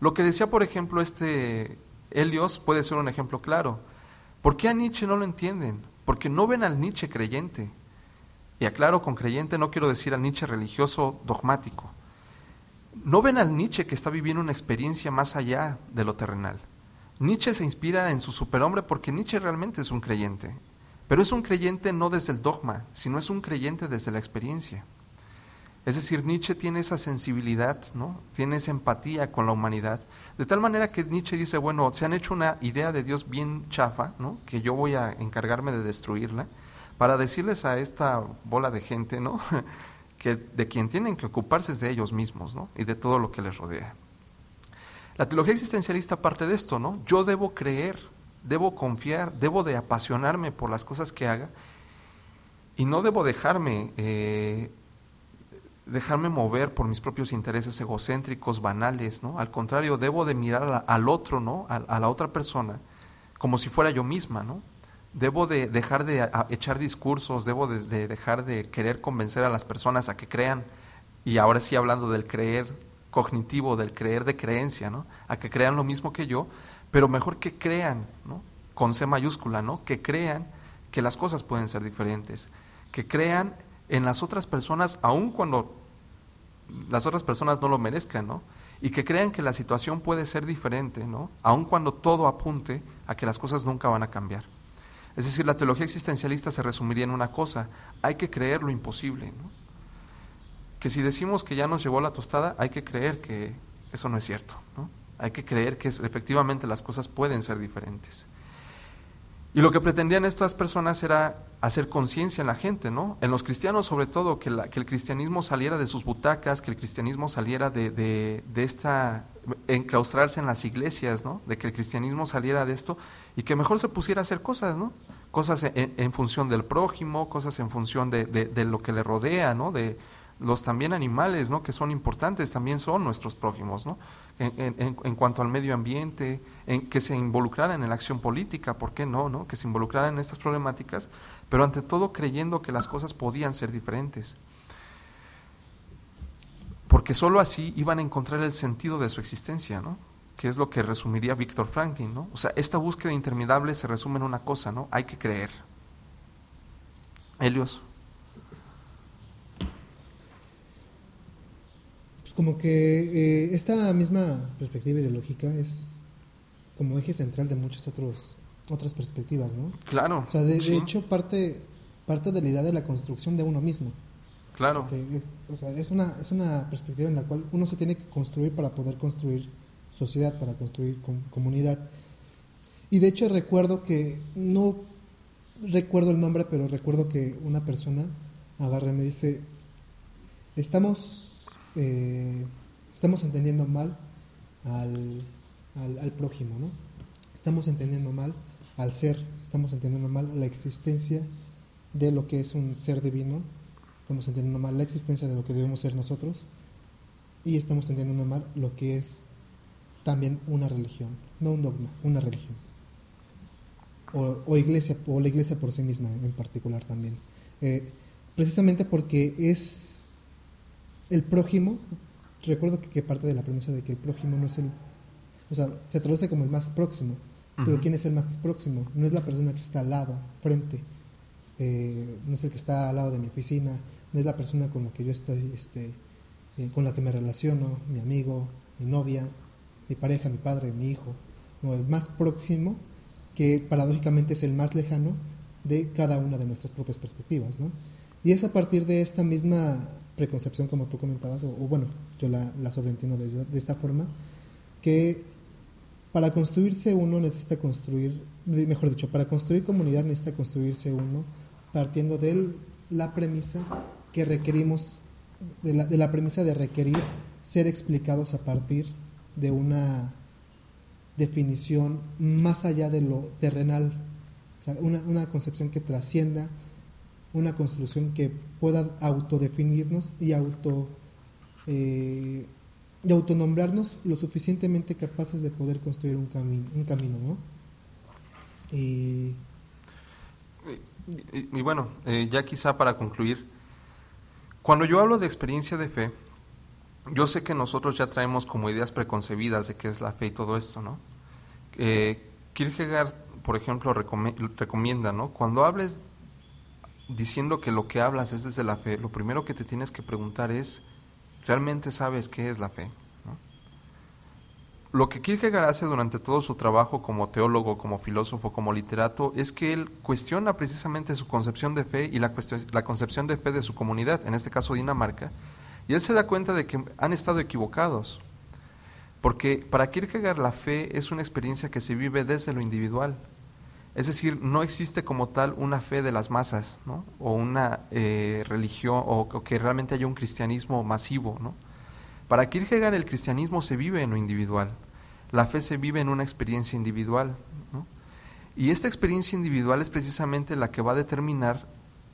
Lo que decía, por ejemplo, este Helios puede ser un ejemplo claro. ¿Por qué a Nietzsche no lo entienden? Porque no ven al Nietzsche creyente. Y aclaro, con creyente no quiero decir al Nietzsche religioso dogmático no ven al Nietzsche que está viviendo una experiencia más allá de lo terrenal. Nietzsche se inspira en su superhombre porque Nietzsche realmente es un creyente, pero es un creyente no desde el dogma, sino es un creyente desde la experiencia. Es decir, Nietzsche tiene esa sensibilidad, ¿no? tiene esa empatía con la humanidad, de tal manera que Nietzsche dice, bueno, se han hecho una idea de Dios bien chafa, ¿no? que yo voy a encargarme de destruirla, para decirles a esta bola de gente, ¿no? que de quien tienen que ocuparse es de ellos mismos, ¿no? y de todo lo que les rodea. La teología existencialista parte de esto, ¿no? Yo debo creer, debo confiar, debo de apasionarme por las cosas que haga y no debo dejarme eh, dejarme mover por mis propios intereses egocéntricos, banales, ¿no? Al contrario, debo de mirar al otro, ¿no? A, la otra persona como si fuera yo misma, ¿no? Debo de dejar de echar discursos, debo de, dejar de querer convencer a las personas a que crean, y ahora sí hablando del creer cognitivo, del creer de creencia, ¿no? A que crean lo mismo que yo, pero mejor que crean. Con C mayúscula, ¿no? Que crean que las cosas pueden ser diferentes, que crean en las otras personas, aun cuando las otras personas no lo merezcan. Y que crean que la situación puede ser diferente. Aun cuando todo apunte a que las cosas nunca van a cambiar. Es decir, la teología existencialista se resumiría en una cosa, hay que creer lo imposible, ¿no? Que si decimos que ya nos llevó la tostada, hay que creer que eso no es cierto, ¿no? Hay que creer que efectivamente las cosas pueden ser diferentes. Y lo que pretendían estas personas era hacer conciencia en la gente, ¿no? En los cristianos sobre todo, que, que, el cristianismo saliera de sus butacas, que el cristianismo saliera de, de, de, esta, enclaustrarse en las iglesias, ¿no? De que el cristianismo saliera de esto y que mejor se pusiera a hacer cosas, ¿no? Cosas en, en función del prójimo, cosas en función de, de, lo que le rodea, ¿no? De los también animales, ¿no? Que son importantes, también son nuestros prójimos, ¿no? en, en, cuanto al medio ambiente, en que se involucraran en la acción política, ¿por qué no, no? Que se involucraran en estas problemáticas, pero ante todo creyendo que las cosas podían ser diferentes. Porque sólo así iban a encontrar el sentido de su existencia, ¿no? Que es lo que resumiría Víctor Franklin, ¿no? O sea, esta búsqueda interminable se resume en una cosa, ¿no? Hay que creer. Helios. Como que eh, esta misma perspectiva ideológica es como eje central de muchas otros, otras perspectivas, ¿no? Claro. O sea, de, hecho, parte, parte de la idea de la construcción de uno mismo. Claro. O sea, es, una, es una perspectiva en la cual uno se tiene que construir para poder construir sociedad, para construir comunidad. Y de hecho recuerdo que, no recuerdo el nombre, pero recuerdo que una persona agarra y me dice, estamos eh, estamos entendiendo mal al, al, prójimo, ¿no? Estamos entendiendo mal al ser, estamos entendiendo mal la existencia de lo que es un ser divino, estamos entendiendo mal la existencia de lo que debemos ser nosotros y estamos entendiendo mal lo que es también una religión, no un dogma, una religión. O, o iglesia, o la iglesia por sí misma en particular también. Eh, precisamente porque es el prójimo, recuerdo que, parte de la premisa de que el prójimo no es el, o sea, se traduce como el más próximo, pero ¿quién es el más próximo? No es la persona que está al lado, frente, eh, no es el que está al lado de mi oficina, no es la persona con la que yo estoy, este, eh, con la que me relaciono, mi amigo, mi novia, mi pareja, mi padre, mi hijo, no, el más próximo, que paradójicamente es el más lejano de cada una de nuestras propias perspectivas, ¿no? Y es a partir de esta misma preconcepción, como tú comentabas, o, bueno, yo la, la sobreentiendo de, de, esta forma, que para construirse uno necesita construir, mejor dicho, para construir comunidad necesita construirse uno partiendo de la premisa que requerimos, de la, de la premisa de requerir ser explicados a partir de una definición más allá de lo terrenal, una, una concepción que trascienda una construcción que pueda autodefinirnos y auto eh, y autonombrarnos lo suficientemente capaces de poder construir un camino, un camino, ¿no? Y, y, bueno, eh, ya quizá para concluir, cuando yo hablo de experiencia de fe, yo sé que nosotros ya traemos como ideas preconcebidas de qué es la fe y todo esto, ¿no? Eh, Kierkegaard, por ejemplo, recomienda, ¿no? Cuando hables diciendo que lo que hablas es desde la fe, lo primero que te tienes que preguntar es, ¿realmente sabes qué es la fe? Lo que Kierkegaard hace durante todo su trabajo como teólogo, como filósofo, como literato, es que él cuestiona precisamente su concepción de fe y la, la concepción de fe de su comunidad, en este caso Dinamarca, Y él se da cuenta de que han estado equivocados. Porque para Kierkegaard la fe es una experiencia que se vive desde lo individual. Es decir, no existe como tal una fe de las masas, ¿no? o una eh, religión, o, que realmente haya un cristianismo masivo. ¿no? Para Kierkegaard el cristianismo se vive en lo individual, la fe se vive en una experiencia individual. ¿no? Y esta experiencia individual es precisamente la que va a determinar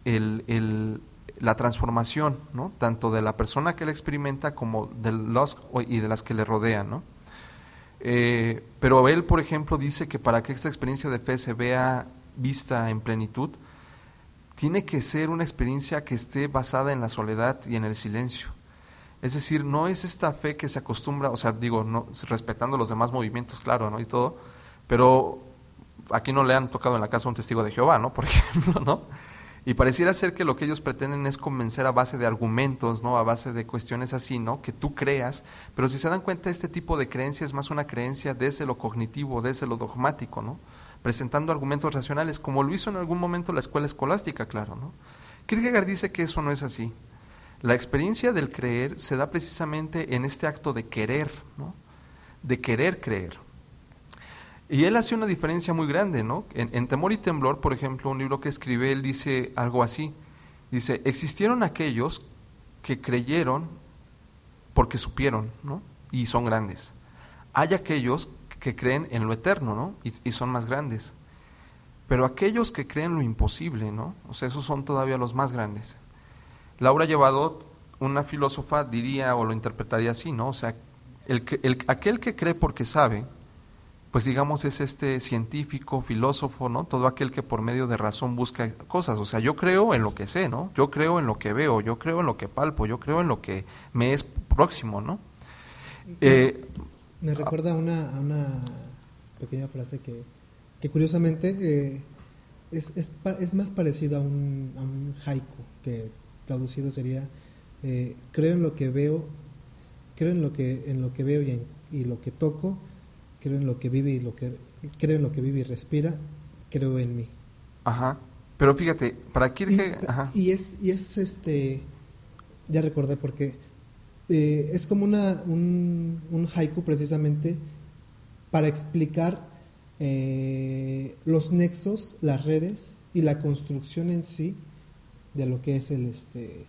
la transformación, ¿no? tanto de la persona que la experimenta como de los y de las que le rodean. ¿no? Eh, pero él, por ejemplo, dice que para que esta experiencia de fe se vea vista en plenitud, tiene que ser una experiencia que esté basada en la soledad y en el silencio. Es decir, no es esta fe que se acostumbra, o sea, digo, no, respetando los demás movimientos, claro, ¿no? Y todo, pero aquí no le han tocado en la casa un testigo de Jehová, ¿no? Por ejemplo, ¿no? Y pareciera ser que lo que ellos pretenden es convencer a base de argumentos, ¿no? A base de cuestiones así, ¿no? Que tú creas, pero si se dan cuenta, este tipo de creencia es más una creencia desde lo cognitivo, desde lo dogmático, ¿no? Presentando argumentos racionales, como lo hizo en algún momento la escuela escolástica, claro, ¿no? Kierkegaard dice que eso no es así. La experiencia del creer se da precisamente en este acto de querer, ¿no? De querer creer. Y él hace una diferencia muy grande, ¿no? En, Temor y Temblor, por ejemplo, un libro que escribe, él dice algo así. Dice, existieron aquellos que creyeron porque supieron, ¿no? Y son grandes. Hay aquellos que creen en lo eterno, ¿no? Y, son más grandes. Pero aquellos que creen lo imposible, ¿no? O sea, esos son todavía los más grandes. Laura Llevadot, una filósofa, diría o lo interpretaría así, ¿no? O sea, el, el, aquel que cree porque sabe, pues digamos es este científico, filósofo, ¿no? Todo aquel que por medio de razón busca cosas. O sea, yo creo en lo que sé, ¿no? Yo creo en lo que veo, yo creo en lo que palpo, yo creo en lo que me es próximo, ¿no? Eh, me recuerda a una, a una pequeña frase que, que curiosamente eh, es, es, es, más parecido a un, a un haiku, que traducido sería eh, creo en lo que veo, creo en lo que, en lo que veo y, en, y lo que toco, creo en lo que vive y lo que creo en lo que vive y respira, creo en mí. Ajá. Pero fíjate, para Kierkegaard, y, ajá. y es y es este ya recordé porque eh, es como una un, un, haiku precisamente para explicar eh, los nexos, las redes y la construcción en sí de lo que es el este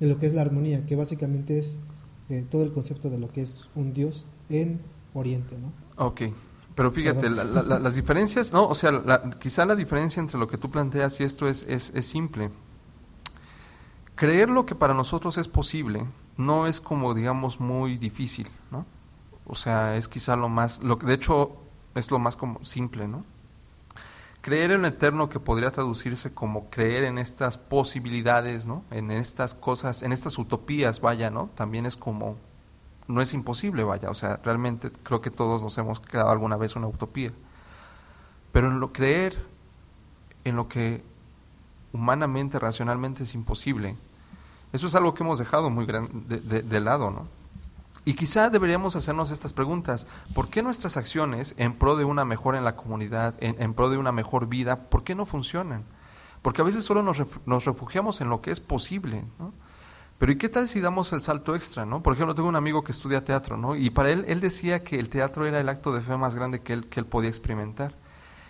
de lo que es la armonía, que básicamente es eh, todo el concepto de lo que es un dios en Oriente, ¿no? Ok, pero fíjate, la, la, las diferencias, no, o sea, la, quizá la diferencia entre lo que tú planteas y esto es, es, es, simple. Creer lo que para nosotros es posible no es como, digamos, muy difícil, ¿no? O sea, es quizá lo más, lo que de hecho es lo más como simple, ¿no? Creer en lo eterno que podría traducirse como creer en estas posibilidades, ¿no? En estas cosas, en estas utopías, vaya, ¿no? También es como no es imposible, vaya, o sea, realmente creo que todos nos hemos creado alguna vez una utopía. Pero en lo creer en lo que humanamente, racionalmente es imposible, eso es algo que hemos dejado muy gran, de, lado, ¿no? Y quizá deberíamos hacernos estas preguntas. ¿Por qué nuestras acciones en pro de una mejora en la comunidad, en, pro de una mejor vida, por qué no funcionan? Porque a veces solo nos, nos refugiamos en lo que es posible, ¿no? Pero ¿y qué tal si damos el salto extra, no? Por ejemplo, tengo un amigo que estudia teatro, ¿no? Y para él, él decía que el teatro era el acto de fe más grande que él, que él podía experimentar.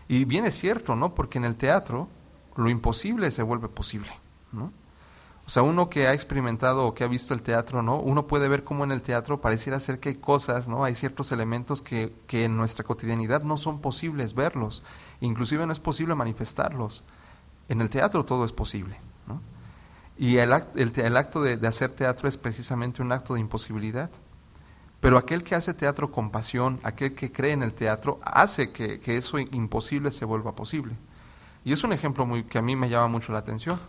Y bien es cierto, ¿no? Porque en el teatro lo imposible se vuelve posible, ¿no? O sea, uno que ha experimentado o que ha visto el teatro, ¿no? Uno puede ver cómo en el teatro pareciera ser que hay cosas, ¿no? Hay ciertos elementos que, que en nuestra cotidianidad no son posibles verlos. Inclusive no es posible manifestarlos. En el teatro todo es posible, ¿no? Y el, act, el, acto de, hacer teatro es precisamente un acto de imposibilidad. Pero aquel que hace teatro con pasión, aquel que cree en el teatro, hace que, que eso imposible se vuelva posible. Y es un ejemplo muy, que a mí me llama mucho la atención.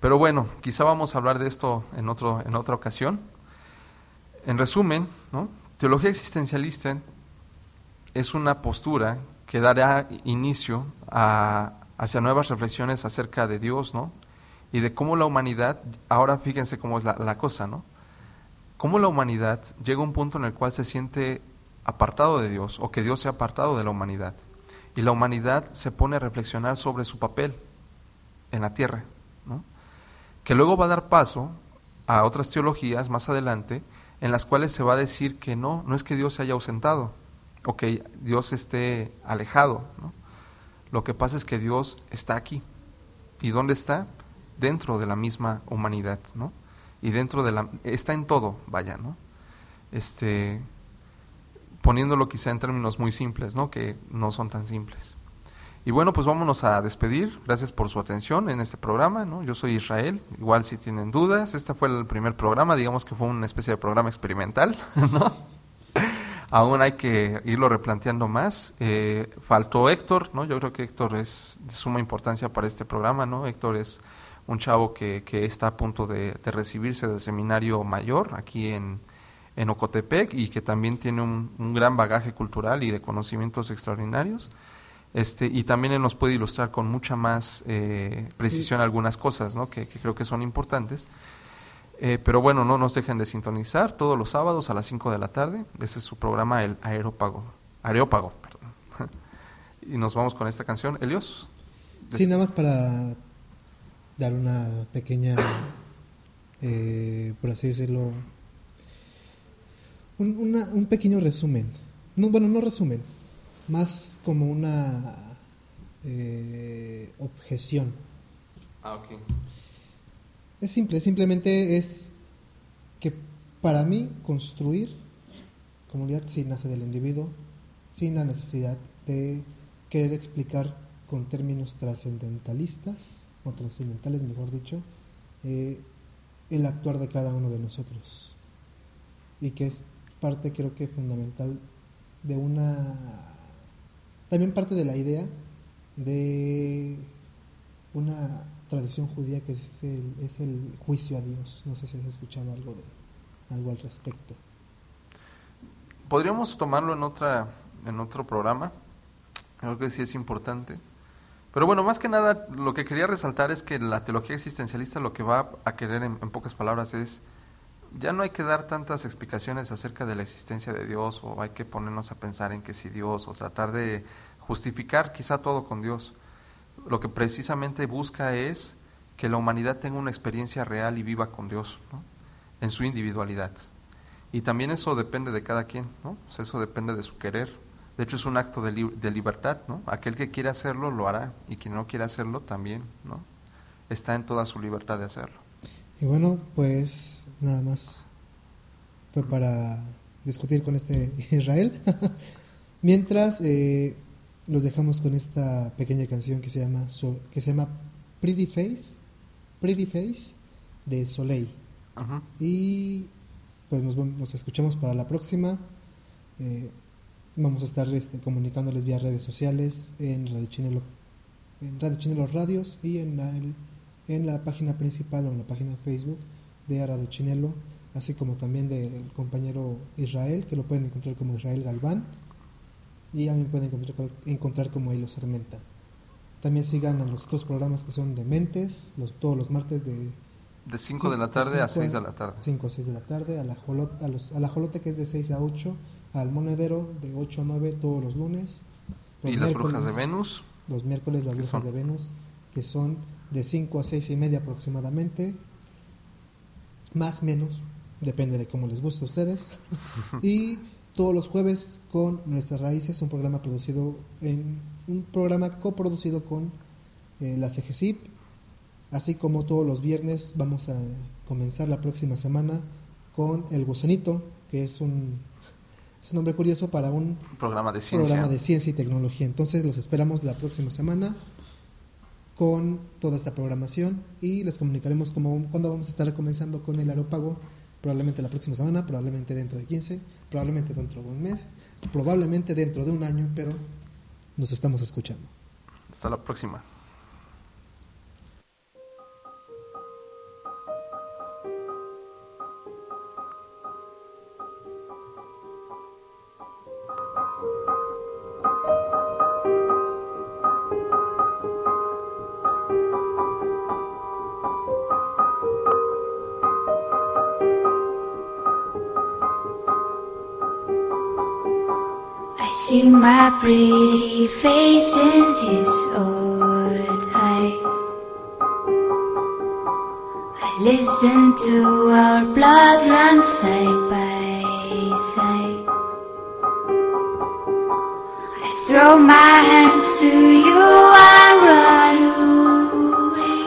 Pero bueno, quizá vamos a hablar de esto en, otro, en otra ocasión. En resumen, ¿no? teología existencialista es una postura que dará inicio a, hacia nuevas reflexiones acerca de Dios, ¿no? Y de cómo la humanidad, ahora fíjense cómo es la, la, cosa, ¿no? Cómo la humanidad llega a un punto en el cual se siente apartado de Dios o que Dios se ha apartado de la humanidad. Y la humanidad se pone a reflexionar sobre su papel en la tierra, ¿no? Que luego va a dar paso a otras teologías más adelante en las cuales se va a decir que no, no es que Dios se haya ausentado o que Dios esté alejado. ¿no? Lo que pasa es que Dios está aquí. ¿Y dónde está? Dentro de la misma humanidad, ¿no? Y dentro de la... está en todo, vaya, ¿no? Este, poniéndolo quizá en términos muy simples, ¿no? Que no son tan simples. Y bueno, pues vámonos a despedir. Gracias por su atención en este programa. ¿no? Yo soy Israel. Igual si tienen dudas, este fue el primer programa. Digamos que fue una especie de programa experimental. ¿no? Aún hay que irlo replanteando más. Eh, faltó Héctor. ¿no? Yo creo que Héctor es de suma importancia para este programa. ¿no? Héctor es un chavo que, que está a punto de, de recibirse del seminario mayor aquí en, en Ocotepec y que también tiene un, un gran bagaje cultural y de conocimientos extraordinarios. Este, y también él nos puede ilustrar con mucha más eh, precisión algunas cosas ¿no? que, que creo que son importantes. Eh, pero bueno, no nos dejen de sintonizar todos los sábados a las 5 de la tarde. Ese es su programa, el Aerópago. Areópago. Perdón. y nos vamos con esta canción. Elios. Sí, nada más para dar una pequeña, eh, por así decirlo, un, una- un pequeño resumen. No, bueno, no resumen, más como una eh, objeción. Ah, ok. Es simple, simplemente es que para mí construir comunidad sí nace del individuo, sin la necesidad de querer explicar con términos trascendentalistas, o trascendentales mejor dicho, eh, el actuar de cada uno de nosotros. Y que es parte creo que fundamental de una... También parte de la idea de una tradición judía que es el, es el juicio a Dios. No sé si has escuchado algo de algo al respecto. Podríamos tomarlo en otra en otro programa. Creo que sí es importante. Pero bueno, más que nada, lo que quería resaltar es que la teología existencialista lo que va a querer, en, pocas palabras, es ya no hay que dar tantas explicaciones acerca de la existencia de Dios o hay que ponernos a pensar en que si Dios o tratar de justificar quizá todo con Dios. Lo que precisamente busca es que la humanidad tenga una experiencia real y viva con Dios, en su individualidad. Y también eso depende de cada quien, ¿no? Eso depende de su querer. De hecho, es un acto de, li- de libertad, ¿no? Aquel que quiere hacerlo lo hará y quien no quiere hacerlo también, ¿no? Está en toda su libertad de hacerlo. Y bueno, pues nada más fue para discutir con este Israel. Mientras eh, los dejamos con esta pequeña canción que se llama So- que se llama Pretty Face, Pretty Face de Soleil. Y pues nos, nos escuchamos para la próxima. Eh, vamos a estar este, comunicándoles vía redes sociales en Radio Chinelo, en Radio Chinelo Radios y en la, en la página principal o en la página de Facebook de Radio Chinelo, así como también del compañero Israel, que lo pueden encontrar como Israel Galván, y me pueden encontrar, encontrar como Hilo Sarmenta. También sigan a los otros programas que son de Mentes, los, todos los martes de De 5 de la tarde a cinco 6 de la tarde. 5 a 6 de la tarde, a la, jolot, a, los, a la jolote que es de 6 a 8, al monedero de 8 a 9 todos los lunes. Y Los las brujas de Venus. Los miércoles las ¿Qué brujas son? de Venus, que son de 5 a 6 y media aproximadamente. Más menos, depende de cómo les guste a ustedes. y todos los jueves con Nuestras Raíces, un programa producido en un programa coproducido con eh, la CGCIP, así como todos los viernes vamos a comenzar la próxima semana con El Gusanito, que es un, es un nombre curioso para un programa de ciencia. programa de ciencia y tecnología. Entonces los esperamos la próxima semana con toda esta programación y les comunicaremos cómo, cuándo vamos a estar comenzando con el aeropago. Probablemente la próxima semana, probablemente dentro de 15, probablemente dentro de un mes, probablemente dentro de un año, pero nos estamos escuchando. Hasta la próxima. My pretty face in his old eyes. I Listen to our blood run side by side. I throw my hands to you and run away.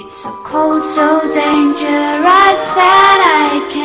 It's so cold, so dangerous that I can't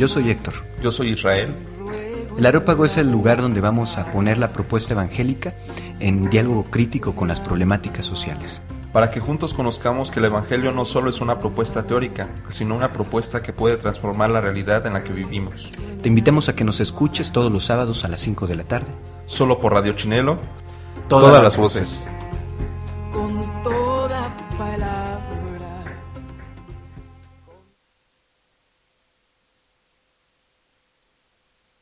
Yo soy Héctor. Yo soy Israel. El Areópago es el lugar donde vamos a poner la propuesta evangélica en diálogo crítico con las problemáticas sociales. para que juntos conozcamos que el Evangelio no solo es una propuesta teórica, sino una propuesta que puede transformar la realidad en la que vivimos. Te invitamos a que nos escuches todos los sábados a las 5 de la tarde. Solo por Radio Chinelo, Todas las voces.